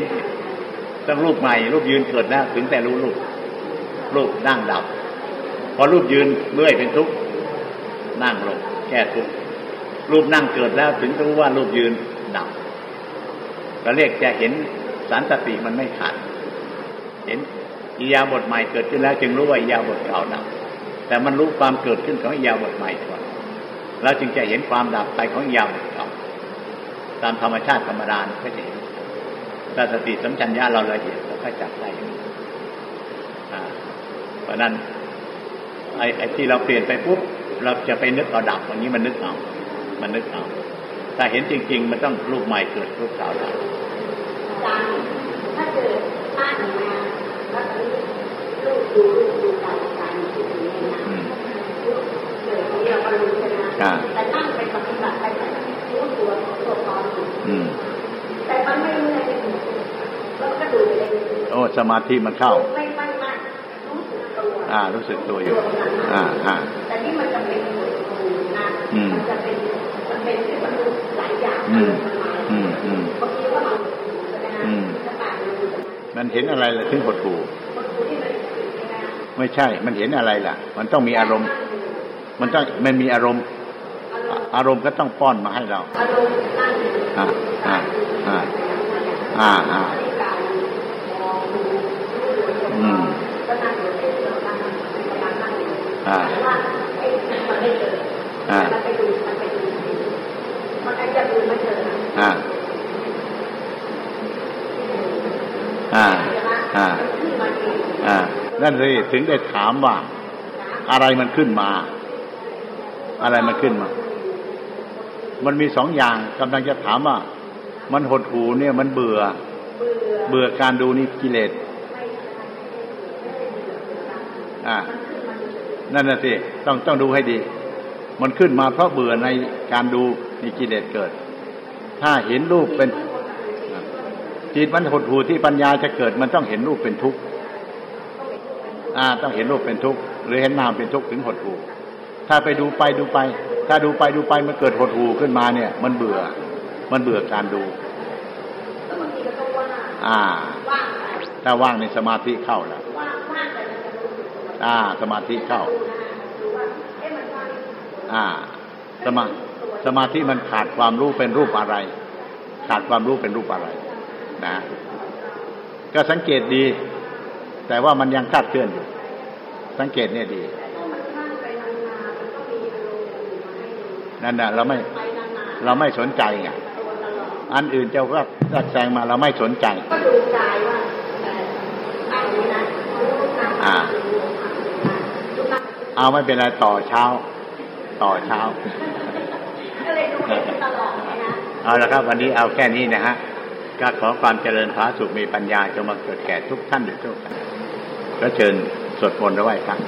A: ต้องรูปใหม่ รูปยืนเกิดแล้วถึงแต่รู้รูป รูปนั่งดับ พอรูปยืนเมื่อยเป็นทุกข์นั่งลงแก้ทุกข์ รูปนั่งเกิดแล้วถึงรู้ว่ารูปยืนดับก็เรียกจะเห็นสันตติมันไม่ขาด เห็นอิยาบทใหม่เกิดขึ้นแล้ว จึงรู้ว่าอิยาบทเก่าดับ แต่มันรู้ความเกิดขึ้นของอิยาบทใหม่ก่อนแล้วจึงจะเห็นความดับไปของอิยาบทเก่าตามธรรมชาติธรรมดาก็จะเห็นถ้าสติสัมชัญญะเราละเอียดเราก็จับได้เพราะนั้นไอ้ไอ้ที่เราเปลี่ยนไปปุ๊บเราจะไปนึกเอาดับวันนี้มันนึกเอา มันนึกเอาถ้าเห็นจริง ๆ มันต้องรูปใหม่เกิดรูปเก่าดับ
B: ถ้าเกิดบ้าหนมาแล้วลูกดูลูกดูการการที่ตรงนี้นะเกิดนี้เราก็รู้ใช่ไหมแต่นั่งไปปฏิบัติไปรู้ตัวตัวตอนแต่มันไม่รู้อะไรเลยแล้วก็ดูเลย
A: โอ้สมาธิมันเข้า
B: ไม่ไม่ไม่รู้สึกตัว
A: อ่ารู้สึกตัวอยู่ อ่าอ่า
B: แต่นี่มันจะเป็น
A: อ
B: ย่าง
A: อืม
B: มันมา
A: อืมอืมอืมมันเห็นอะไรล่ะถึงหดหู่
B: ไม่
A: ใช่ มันเห็นอะไรล่ะ มันต้องมีอารมณ์ มันต้องมันมีอารมณ์
B: อารมณ์
A: ก็ต้องป้อนมาให้เรา
B: อารมณ์นั่งอ่า
A: อ่าอ่า
B: อ่า
A: อ่าอ่า
B: ที่การมองดู
A: อืม
B: ก็นั่งอยู่ที่เราอ่า อ้มันไม่เจอ
A: อ่า
B: มันไปดูมันไปดูมันอาจจะดูไม่เจอนะ
A: อ่าอ่าอ่า
B: ขึ้นมาเอง
A: อ่านั่นเลยถึงได้ถามว่า อะไรมันขึ้นมา อะไรมันขึ้นมา มันมีสองอย่างกำลังจะถามว่า มันหดหูเนี่ยมันเบื่อ
B: เบื่อ
A: เบื่อการดูนี่กิเลสอ่านั่นน่ะสิต้องต้องดูให้ดี มันขึ้นมาเพราะเบื่อในการดูนี่กิเลสเกิด ถ้าเห็นรูปเป็นอ่าจิตมันหดหูที่ปัญญาจะเกิด มันต้องเห็นรูปเป็นทุกข์อ่าต้องเห็นรูปเป็นทุกข์หรือเห็นนามเป็นทุกข์ถึงหดหูถ้าไปดูไปดูไป ถ้าดูไปดูไปมันเกิดหดหูขึ้นมาเนี่ย มันเบื่อ มันเบื่อการดู
B: แล้วบางทีก็ต้องว่า
A: อ่า
B: ว่างไป
A: ถ้าว่างในสมาธิเข้าแล้ว
B: ว่างว่างแต่มันจะรู้สึกตัว
A: อ่า สมาธิเข้า
B: ดูนะดูว่าเอ๊ะมันว่าง
A: อ่า สมาสมาธิมันขาดความรู้เป็นรูปอะไร ขาดความรู้เป็นรูปอะไรนะ ก็สังเกตดี แต่ว่ามันยังคลาดเคลื่อนอยู่ สังเกตเนี่ยดี
B: นั่นมาให้ดู
A: นั่นน่ะเราไม่เราไม่สนใจไง
B: อั
A: นอื่นจะว่าแทรกแซงมาเราไม่สนใจ
B: ก็ดูกายว่าอ่อนนี้นะรู้นั่ง
A: อ่า
B: รู้นั่ง
A: เอาไม่เป็นไรต่อเช้า ต่อเช้า
B: ก็เลยดูเห็นตลอดเลยนะ
A: เอาละครับ วันนี้เอาแค่นี้นะฮะก็ขอความเจริญพาสุขมีปัญญาจงมาเกิดแก่ทุกท่านโดยทั่วกันก็เชิญสวดมนต์ไว้ครับ